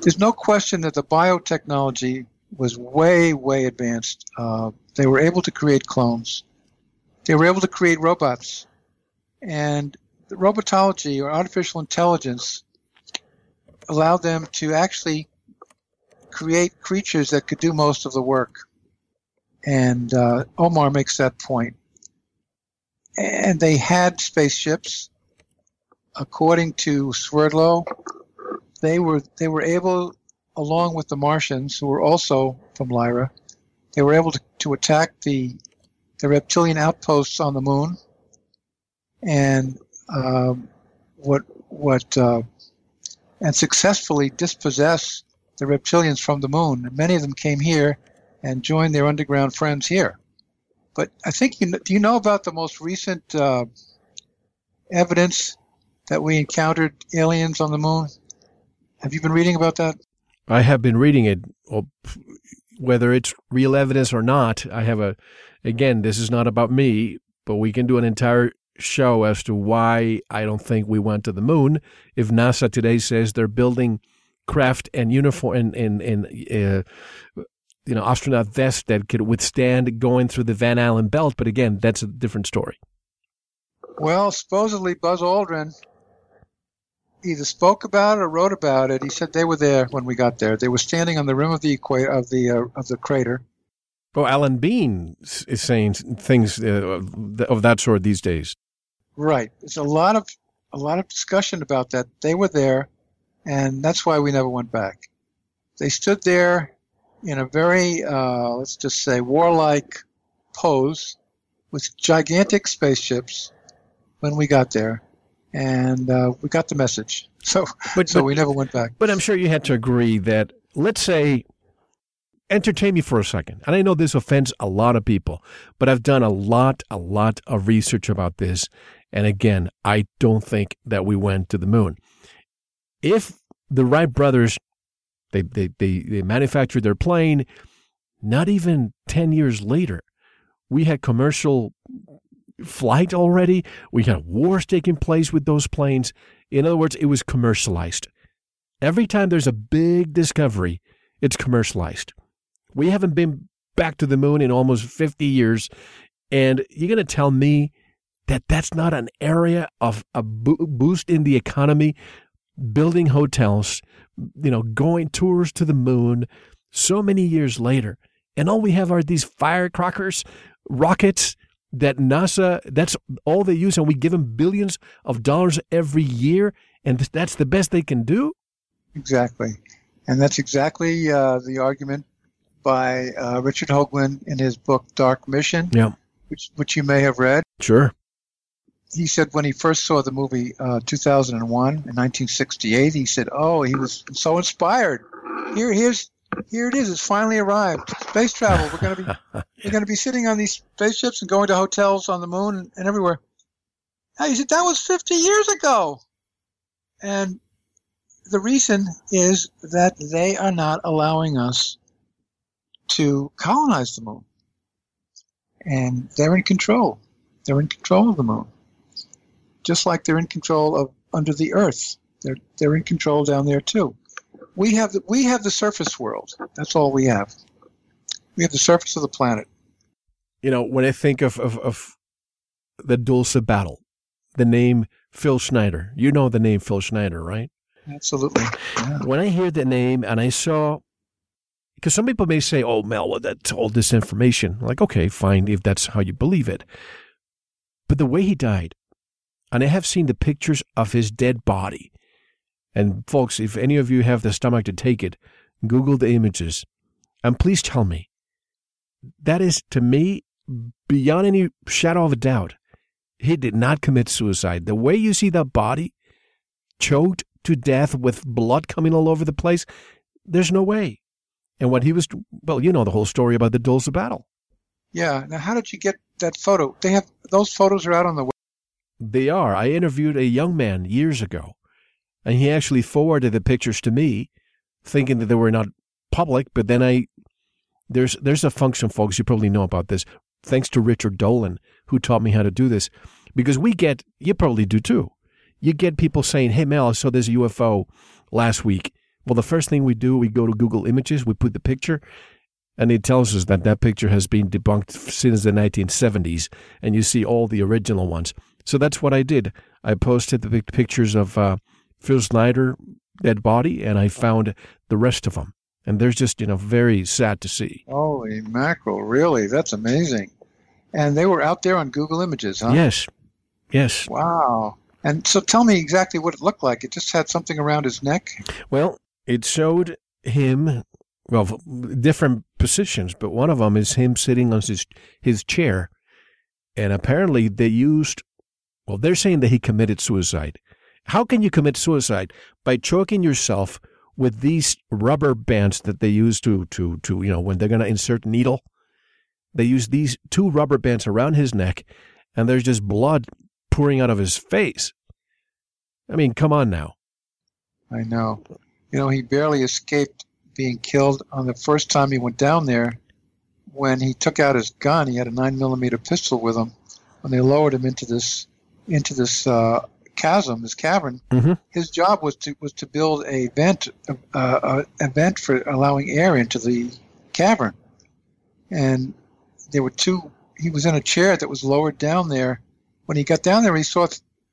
Speaker 3: There's no question that the biotechnology was way, way advanced. Uh, they were able to create clones. They were able to create robots. And the robotology or artificial intelligence allowed them to actually create creatures that could do most of the work. And uh, Omar makes that point. And they had spaceships according to Swerdlow, they were they were able, along with the Martians, who were also from Lyra, they were able to, to attack the the reptilian outposts on the moon, and um, what what uh, and successfully dispossess the reptilians from the moon. Many of them came here and joined their underground friends here. But I think you do you know about the most recent uh, evidence that we encountered aliens on the moon? Have you been reading about that?
Speaker 2: I have been reading it. Whether it's real evidence or not, I have a again, this is not about me, but we can do an entire show as to why I don't think we went to the moon. If NASA today says they're building craft and uniform and and, and uh, you know astronaut vests that could withstand going through the Van Allen belt, but again, that's a different story.
Speaker 3: Well, supposedly Buzz Aldrin either spoke about it or wrote about it. He said they were there when we got there. They were standing on the rim of the equator of the uh, of the crater.
Speaker 2: Well, Alan Bean is saying things uh, of that sort these days.
Speaker 3: Right. There's a lot of a lot of discussion about that. They were there, and that's why we never went back. They stood there in a very, uh, let's just say, warlike pose with gigantic spaceships when we got there, and uh, we got the message. So, but, so but, we never went back.
Speaker 2: But I'm sure you had to agree that, let's say, entertain me for a second. And I know this offends a lot of people, but I've done a lot, a lot of research about this. And again, I don't think that we went to the moon. If the Wright brothers, they, they, they, they manufactured their plane, not even 10 years later, we had commercial flight already. We had wars taking place with those planes. In other words, it was commercialized. Every time there's a big discovery, it's commercialized. We haven't been back to the moon in almost 50 years. And you're going to tell me that that's not an area of a boost in the economy, building hotels, you know, going tours to the moon so many years later. And all we have are these firecrackers, rockets, that NASA, that's all they use, and we give them billions of dollars every year, and that's the best they can do?
Speaker 3: Exactly. And that's exactly uh, the argument by uh, Richard Hoagland in his book Dark Mission,
Speaker 2: yeah.
Speaker 3: which, which you may have read.
Speaker 2: Sure.
Speaker 3: He said when he first saw the movie uh, 2001 in 1968, he said, "Oh, he was so inspired. Here, here's here it is. It's finally arrived. Space travel. We're going to be we're going to be sitting on these spaceships and going to hotels on the moon and, and everywhere. Now he said that was 50 years ago, and the reason is that they are not allowing us to colonize the moon, and they're in control. They're in control of the moon, just like they're in control of under the Earth. They're they're in control down there too we have the, we have the surface world. That's all we have. We have the surface of the planet.
Speaker 2: You know, when I think of of, of the Dulce battle, the name Phil Schneider. You know the name Phil Schneider, right?
Speaker 3: Absolutely. Yeah.
Speaker 2: When I hear the name and I saw, because some people may say, "Oh, Mel, well, that's all this information." Like, okay, fine, if that's how you believe it. But the way he died, and I have seen the pictures of his dead body, and folks, if any of you have the stomach to take it, Google the images. And please tell me, that is to me, beyond any shadow of a doubt, he did not commit suicide. The way you see that body choked to death with blood coming all over the place, there's no way. And what he was, well, you know the whole story about the Dulce battle.
Speaker 3: Yeah. Now, how did you get that photo? They have those photos are out on the.
Speaker 2: They are. I interviewed a young man years ago and he actually forwarded the pictures to me, thinking that they were not public. But then I, there's there's a function, folks. You probably know about this. Thanks to Richard Dolan, who taught me how to do this, because we get you probably do too. You get people saying, "Hey Mel, I saw this UFO last week." Well, the first thing we do, we go to Google Images, we put the picture, and it tells us that that picture has been debunked since the 1970s, and you see all the original ones. So that's what I did. I posted the pictures of uh, Phil Schneider dead body, and I found the rest of them. And they're just, you know, very sad to see.
Speaker 3: Holy mackerel, really? That's amazing. And they were out there on Google Images, huh?
Speaker 2: Yes. Yes.
Speaker 3: Wow. And so tell me exactly what it looked like. It just had something around his neck?
Speaker 2: Well, it showed him, well, different positions, but one of them is him sitting on his, his chair. And apparently they used, well, they're saying that he committed suicide. How can you commit suicide? By choking yourself with these rubber bands that they use to, to, to you know, when they're going to insert needle. They use these two rubber bands around his neck, and there's just blood pouring out of his face. I mean, come on now.
Speaker 3: I know. You know, he barely escaped being killed on the first time he went down there when he took out his gun, he had a nine millimeter pistol with him. When they lowered him into this into this uh, chasm, this cavern,
Speaker 2: mm-hmm.
Speaker 3: his job was to was to build a vent, uh, uh, a vent for allowing air into the cavern. And there were two. He was in a chair that was lowered down there. When he got down there, he saw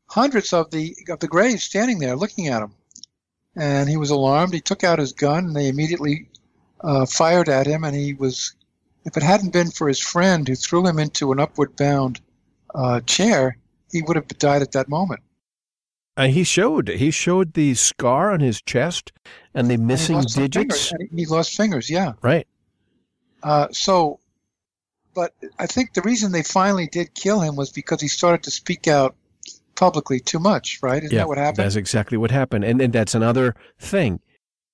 Speaker 3: hundreds of the of the Greys standing there looking at him, and he was alarmed. He took out his gun, and they immediately uh, fired at him. And he was, if it hadn't been for his friend who threw him into an upward bound uh, chair, he would have died at that moment.
Speaker 2: And he showed he showed the scar on his chest and the missing
Speaker 3: and
Speaker 2: digits.
Speaker 3: He lost fingers. Yeah.
Speaker 2: Right.
Speaker 3: Uh, so, but I think the reason they finally did kill him was because he started to speak out publicly too much. Right? Isn't
Speaker 2: yeah,
Speaker 3: that what happened?
Speaker 2: That's exactly what happened. And and that's another thing.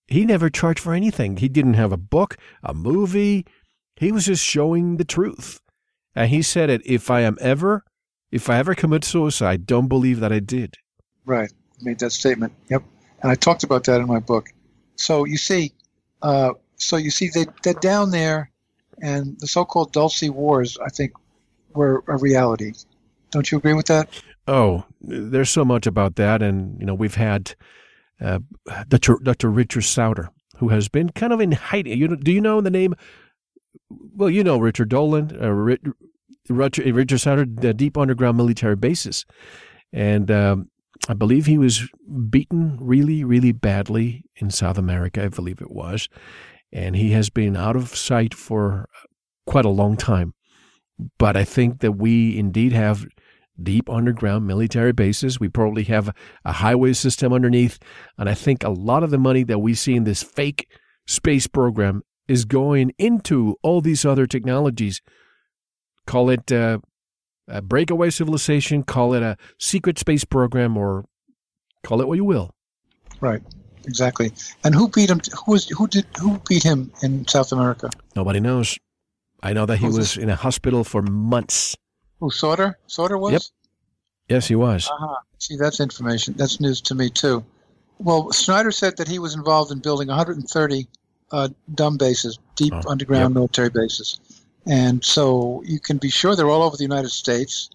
Speaker 2: He never charged for anything. He didn't have a book, a movie. He was just showing the truth. And he said it. If I am ever, if I ever commit suicide, don't believe that I did.
Speaker 3: Right. Made that statement. Yep. And I talked about that in my book. So you see, uh, so you see, they, they're down there, and the so-called Dulce Wars, I think, were a reality. Don't you agree with that?
Speaker 2: Oh, there's so much about that, and you know, we've had uh, Dr. Dr. Richard Sauder, who has been kind of in hiding. You know, do you know the name? Well, you know Richard Dolan, uh, Richard, the Deep Underground Military Bases, and um, I believe he was beaten really, really badly in South America, I believe it was. And he has been out of sight for quite a long time. But I think that we indeed have deep underground military bases. We probably have a highway system underneath. And I think a lot of the money that we see in this fake space program is going into all these other technologies. Call it uh, a breakaway civilization, call it a secret space program, or call it what you will.
Speaker 3: Right. Exactly. And who beat him? Who was who did who beat him in South America?
Speaker 2: Nobody knows. I know that he Who's was in a hospital for months.
Speaker 3: Who Sauder? Sauder was.
Speaker 2: Yep. Yes, he was.
Speaker 3: Uh-huh. See, that's information. That's news to me too. Well, Schneider said that he was involved in building 130 uh, dumb bases, deep oh, underground yep. military bases. And so you can be sure they're all over the United States.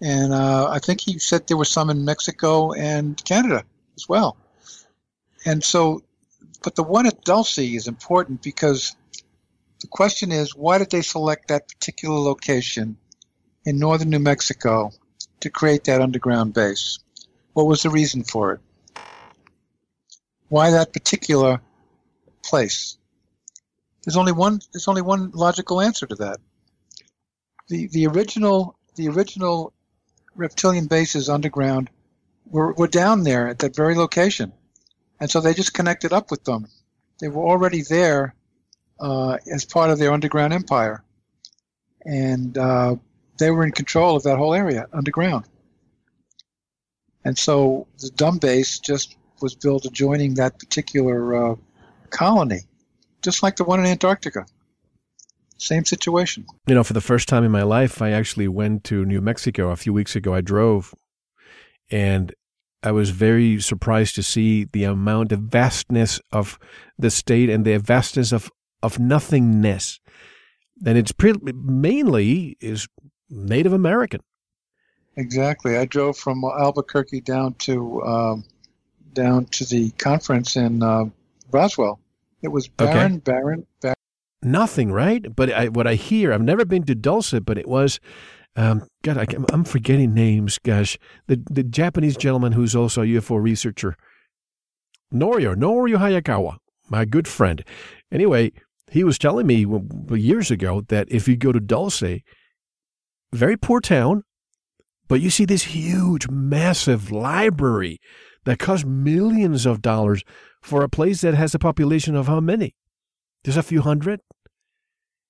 Speaker 3: And uh, I think he said there were some in Mexico and Canada as well. And so, but the one at Dulce is important because the question is why did they select that particular location in northern New Mexico to create that underground base? What was the reason for it? Why that particular place? There's only one. There's only one logical answer to that. The the original the original reptilian bases underground were were down there at that very location, and so they just connected up with them. They were already there uh, as part of their underground empire, and uh, they were in control of that whole area underground. And so the dumb base just was built adjoining that particular uh, colony just like the one in Antarctica. Same situation.
Speaker 2: You know, for the first time in my life, I actually went to New Mexico a few weeks ago. I drove and I was very surprised to see the amount, of vastness of the state and the vastness of, of nothingness. And it's pretty, mainly is Native American.
Speaker 3: Exactly. I drove from Albuquerque down to um, down to the conference in uh, Roswell, it was barren, okay. barren, barren.
Speaker 2: Nothing, right? But I, what I hear, I've never been to Dulce, but it was, um, God, I, am forgetting names, gosh. The the Japanese gentleman who's also a UFO researcher, Norio, Norio Hayakawa, my good friend. Anyway, he was telling me years ago that if you go to Dulce, very poor town, but you see this huge, massive library that cost millions of dollars for a place that has a population of how many? There's a few hundred.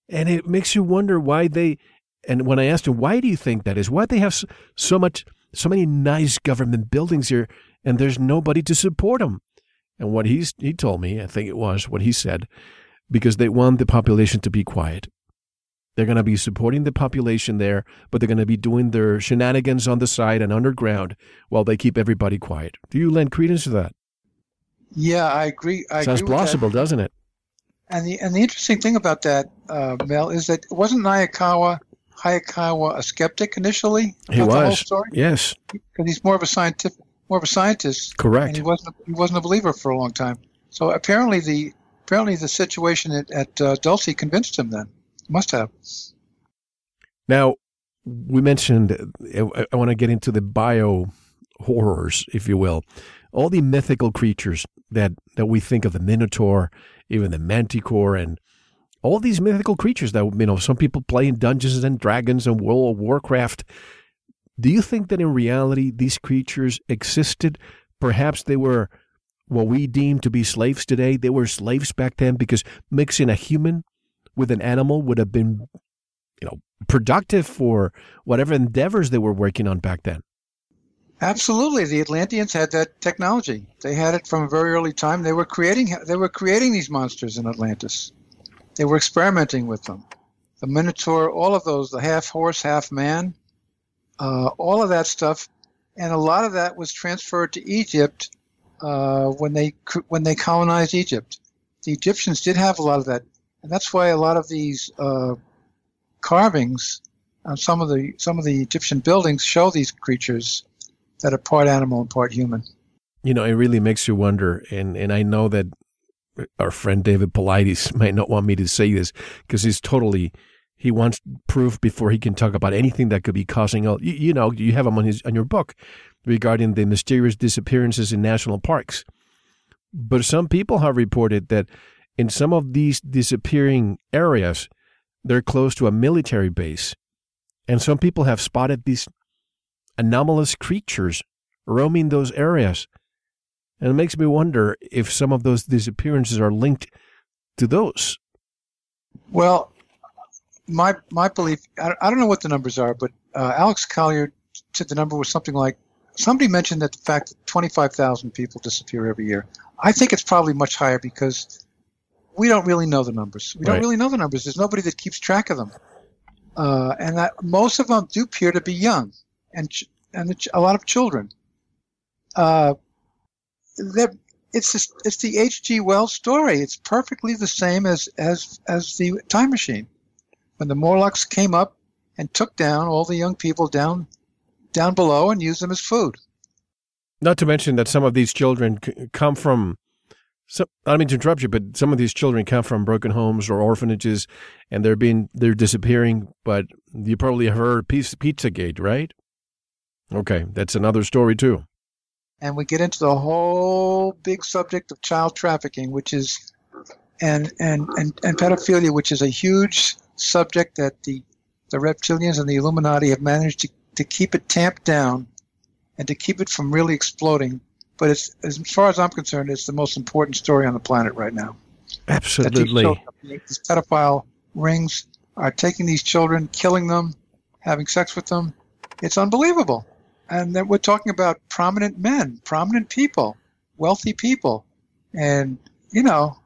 Speaker 2: And it makes you wonder why they, and when I asked him, why do you think that is? Why they have so much, so many nice government buildings here and there's nobody to support them? And what he's, he told me, I think it was what he said, because they want the population to be quiet. They're going to be supporting the population there, but they're going to be doing their shenanigans on the side and underground while they keep everybody quiet. Do you lend credence to that?
Speaker 3: Yeah, I agree. I
Speaker 2: Sounds
Speaker 3: agree
Speaker 2: plausible, doesn't it?
Speaker 3: And the and the interesting thing about that, uh, Mel, is that wasn't Hayakawa Hayakawa a skeptic initially?
Speaker 2: He was. Yes,
Speaker 3: because he's more of a scientific, more of a scientist.
Speaker 2: Correct.
Speaker 3: And he wasn't he wasn't a believer for a long time. So apparently the apparently the situation at, at uh, Dulce convinced him. Then must have.
Speaker 2: Now, we mentioned. I, want to get into the bio horrors, if you will, all the mythical creatures that that we think of the Minotaur, even the Manticore, and all these mythical creatures that you know some people play in Dungeons and Dragons and World of Warcraft. Do you think that in reality these creatures existed? Perhaps they were what we deem to be slaves today. They were slaves back then because mixing a human with an animal would have been, you know, productive for whatever endeavors they were working on back then.
Speaker 3: Absolutely, the Atlanteans had that technology. They had it from a very early time. They were creating they were creating these monsters in Atlantis. They were experimenting with them. The Minotaur, all of those, the half horse, half man, uh, all of that stuff, and a lot of that was transferred to Egypt uh, when they when they colonized Egypt. The Egyptians did have a lot of that, and that's why a lot of these uh, carvings on some of the some of the Egyptian buildings show these creatures that are part animal and part human.
Speaker 2: You know, it really makes you wonder, and and I know that our friend David Paulides might not want me to say this because he's totally he wants proof before he can talk about anything that could be causing you, you know you have him on his on your book regarding the mysterious disappearances in national parks but some people have reported that in some of these disappearing areas they're close to a military base and some people have spotted these anomalous creatures roaming those areas. And it makes me wonder if some of those disappearances are linked to those.
Speaker 3: Well, my my belief, I, I don't know what the numbers are, but uh, Alex Collier said the number was something like somebody mentioned that the fact that 25,000 people disappear every year. I think it's probably much higher because we don't really know the numbers. We right. don't really know the numbers. There's nobody that keeps track of them. Uh, and that most of them do appear to be young and ch- and ch- a lot of children. Uh, it's just, it's the H.G. Wells story. It's perfectly the same as as as the Time Machine, when the Morlocks came up and took down all the young people down down below and used them as food.
Speaker 2: Not to mention that some of these children c- come from. I don't mean to interrupt you, but some of these children come from broken homes or orphanages, and they're being they're disappearing. But you probably have heard Pizza Gate, right? Okay, that's another story too.
Speaker 3: And we get into the whole big subject of child trafficking, which is and and and, and pedophilia, which is a huge subject that the the reptilians and the Illuminati have managed to, to keep it tamped down and to keep it from really exploding. But it's as far as I'm concerned, it's the most important story on the planet right now.
Speaker 2: Absolutely.
Speaker 3: These, these pedophile rings are taking these children, killing them, having sex with them. It's unbelievable and then we're talking about prominent men, prominent people, wealthy people, and you know,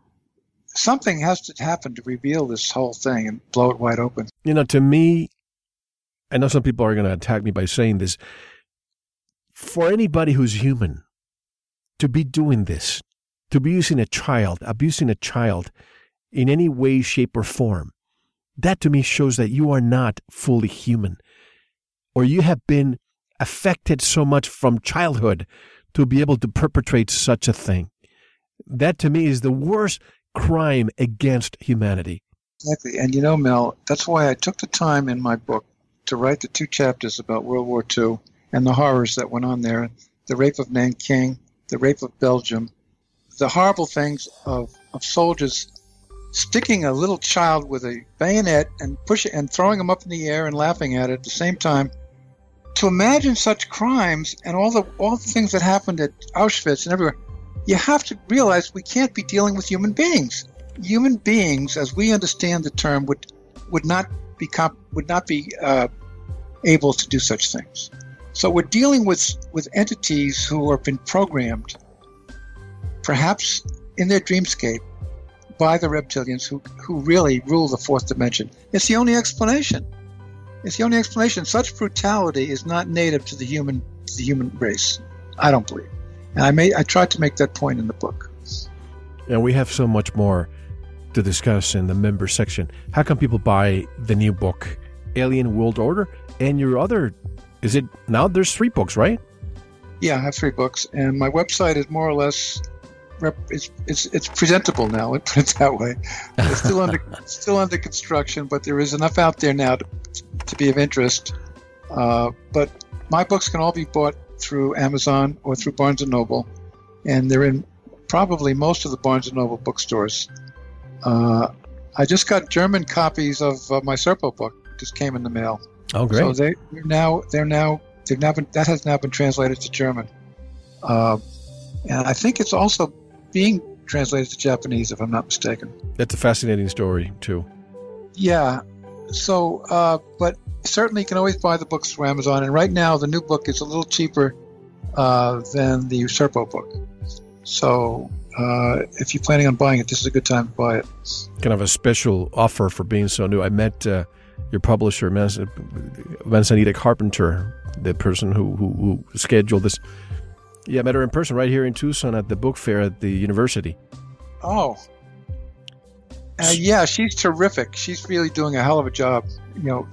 Speaker 3: something has to happen to reveal this whole thing and blow it wide open.
Speaker 2: You know, to me, I know some people are going to attack me by saying this. For anybody who's human, to be doing this, to be using a child, abusing a child in any way, shape, or form, that to me shows that you are not fully human, or you have been affected so much from childhood to be able to perpetrate such a thing. That to me is the worst crime against humanity.
Speaker 3: Exactly. And you know, Mel, that's why I took the time in my book to write the two chapters about World War II and the horrors that went on there the rape of Nanking, the rape of Belgium, the horrible things of, of soldiers sticking a little child with a bayonet and pushing and throwing him up in the air and laughing at it at the same time to imagine such crimes and all the all the things that happened at Auschwitz and everywhere, you have to realize we can't be dealing with human beings. Human beings, as we understand the term, would would not be would not be uh, able to do such things. So we're dealing with with entities who have been programmed, perhaps in their dreamscape, by the reptilians who who really rule the fourth dimension. It's the only explanation. It's the only explanation. Such brutality is not native to the human the human race. I don't believe. And I made I tried to make that point in the book.
Speaker 2: And we have so much more to discuss in the member section. How can people buy the new book, Alien World Order, and your other? Is it now? There's three books, right?
Speaker 3: Yeah, I have three books, and my website is more or less it's it's it's presentable now. Let's put it that way. It's still under still under construction, but there is enough out there now to, to be of interest. Uh, but my books can all be bought through Amazon or through Barnes and Noble, and they're in probably most of the Barnes and Noble bookstores. Uh, I just got German copies of uh, my Serpo book. Just came in the mail.
Speaker 2: Oh, great!
Speaker 3: So they, are now they're now they've now been that has now been translated to German, uh, and I think it's also being translated to Japanese, if I'm not mistaken.
Speaker 2: That's a fascinating story too.
Speaker 3: Yeah. So, uh, but certainly you can always buy the books from Amazon, and right now the new book is a little cheaper uh, than the Serpo book. So uh, if you're planning on buying it, this is a good time to buy it.
Speaker 2: Kind of a special offer for being so new. I met uh, your publisher, Manzanita Carpenter, the person who, who, who, scheduled this. Yeah, I met her in person right here in Tucson at the book fair at the university.
Speaker 3: Oh. Uh, yeah, she's terrific. She's really doing a hell of a job. You know,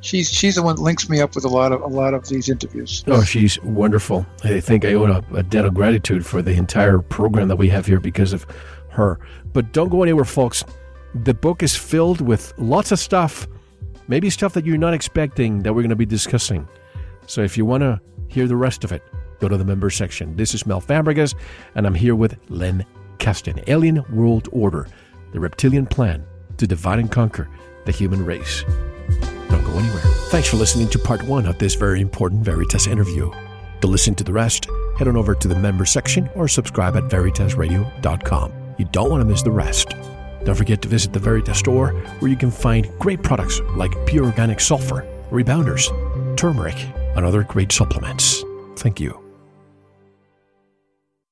Speaker 3: she's she's the one that links me up with a lot of a lot of these interviews.
Speaker 2: Oh, she's wonderful. I think I owe a, a debt of gratitude for the entire program that we have here because of her. But don't go anywhere, folks. The book is filled with lots of stuff, maybe stuff that you're not expecting that we're going to be discussing. So if you want to hear the rest of it, go to the member section. This is Mel Fabregas, and I'm here with Len Kasten. Alien World Order, the reptilian plan to divide and conquer the human race. Don't go anywhere. Thanks for listening to part one of this very important Veritas interview. To listen to the rest, head on over to the member section or subscribe at veritasradio.com. You don't want to miss the rest. Don't forget to visit the Veritas store where you can find great products like pure organic sulfur, rebounders, turmeric, and other great supplements. Thank you.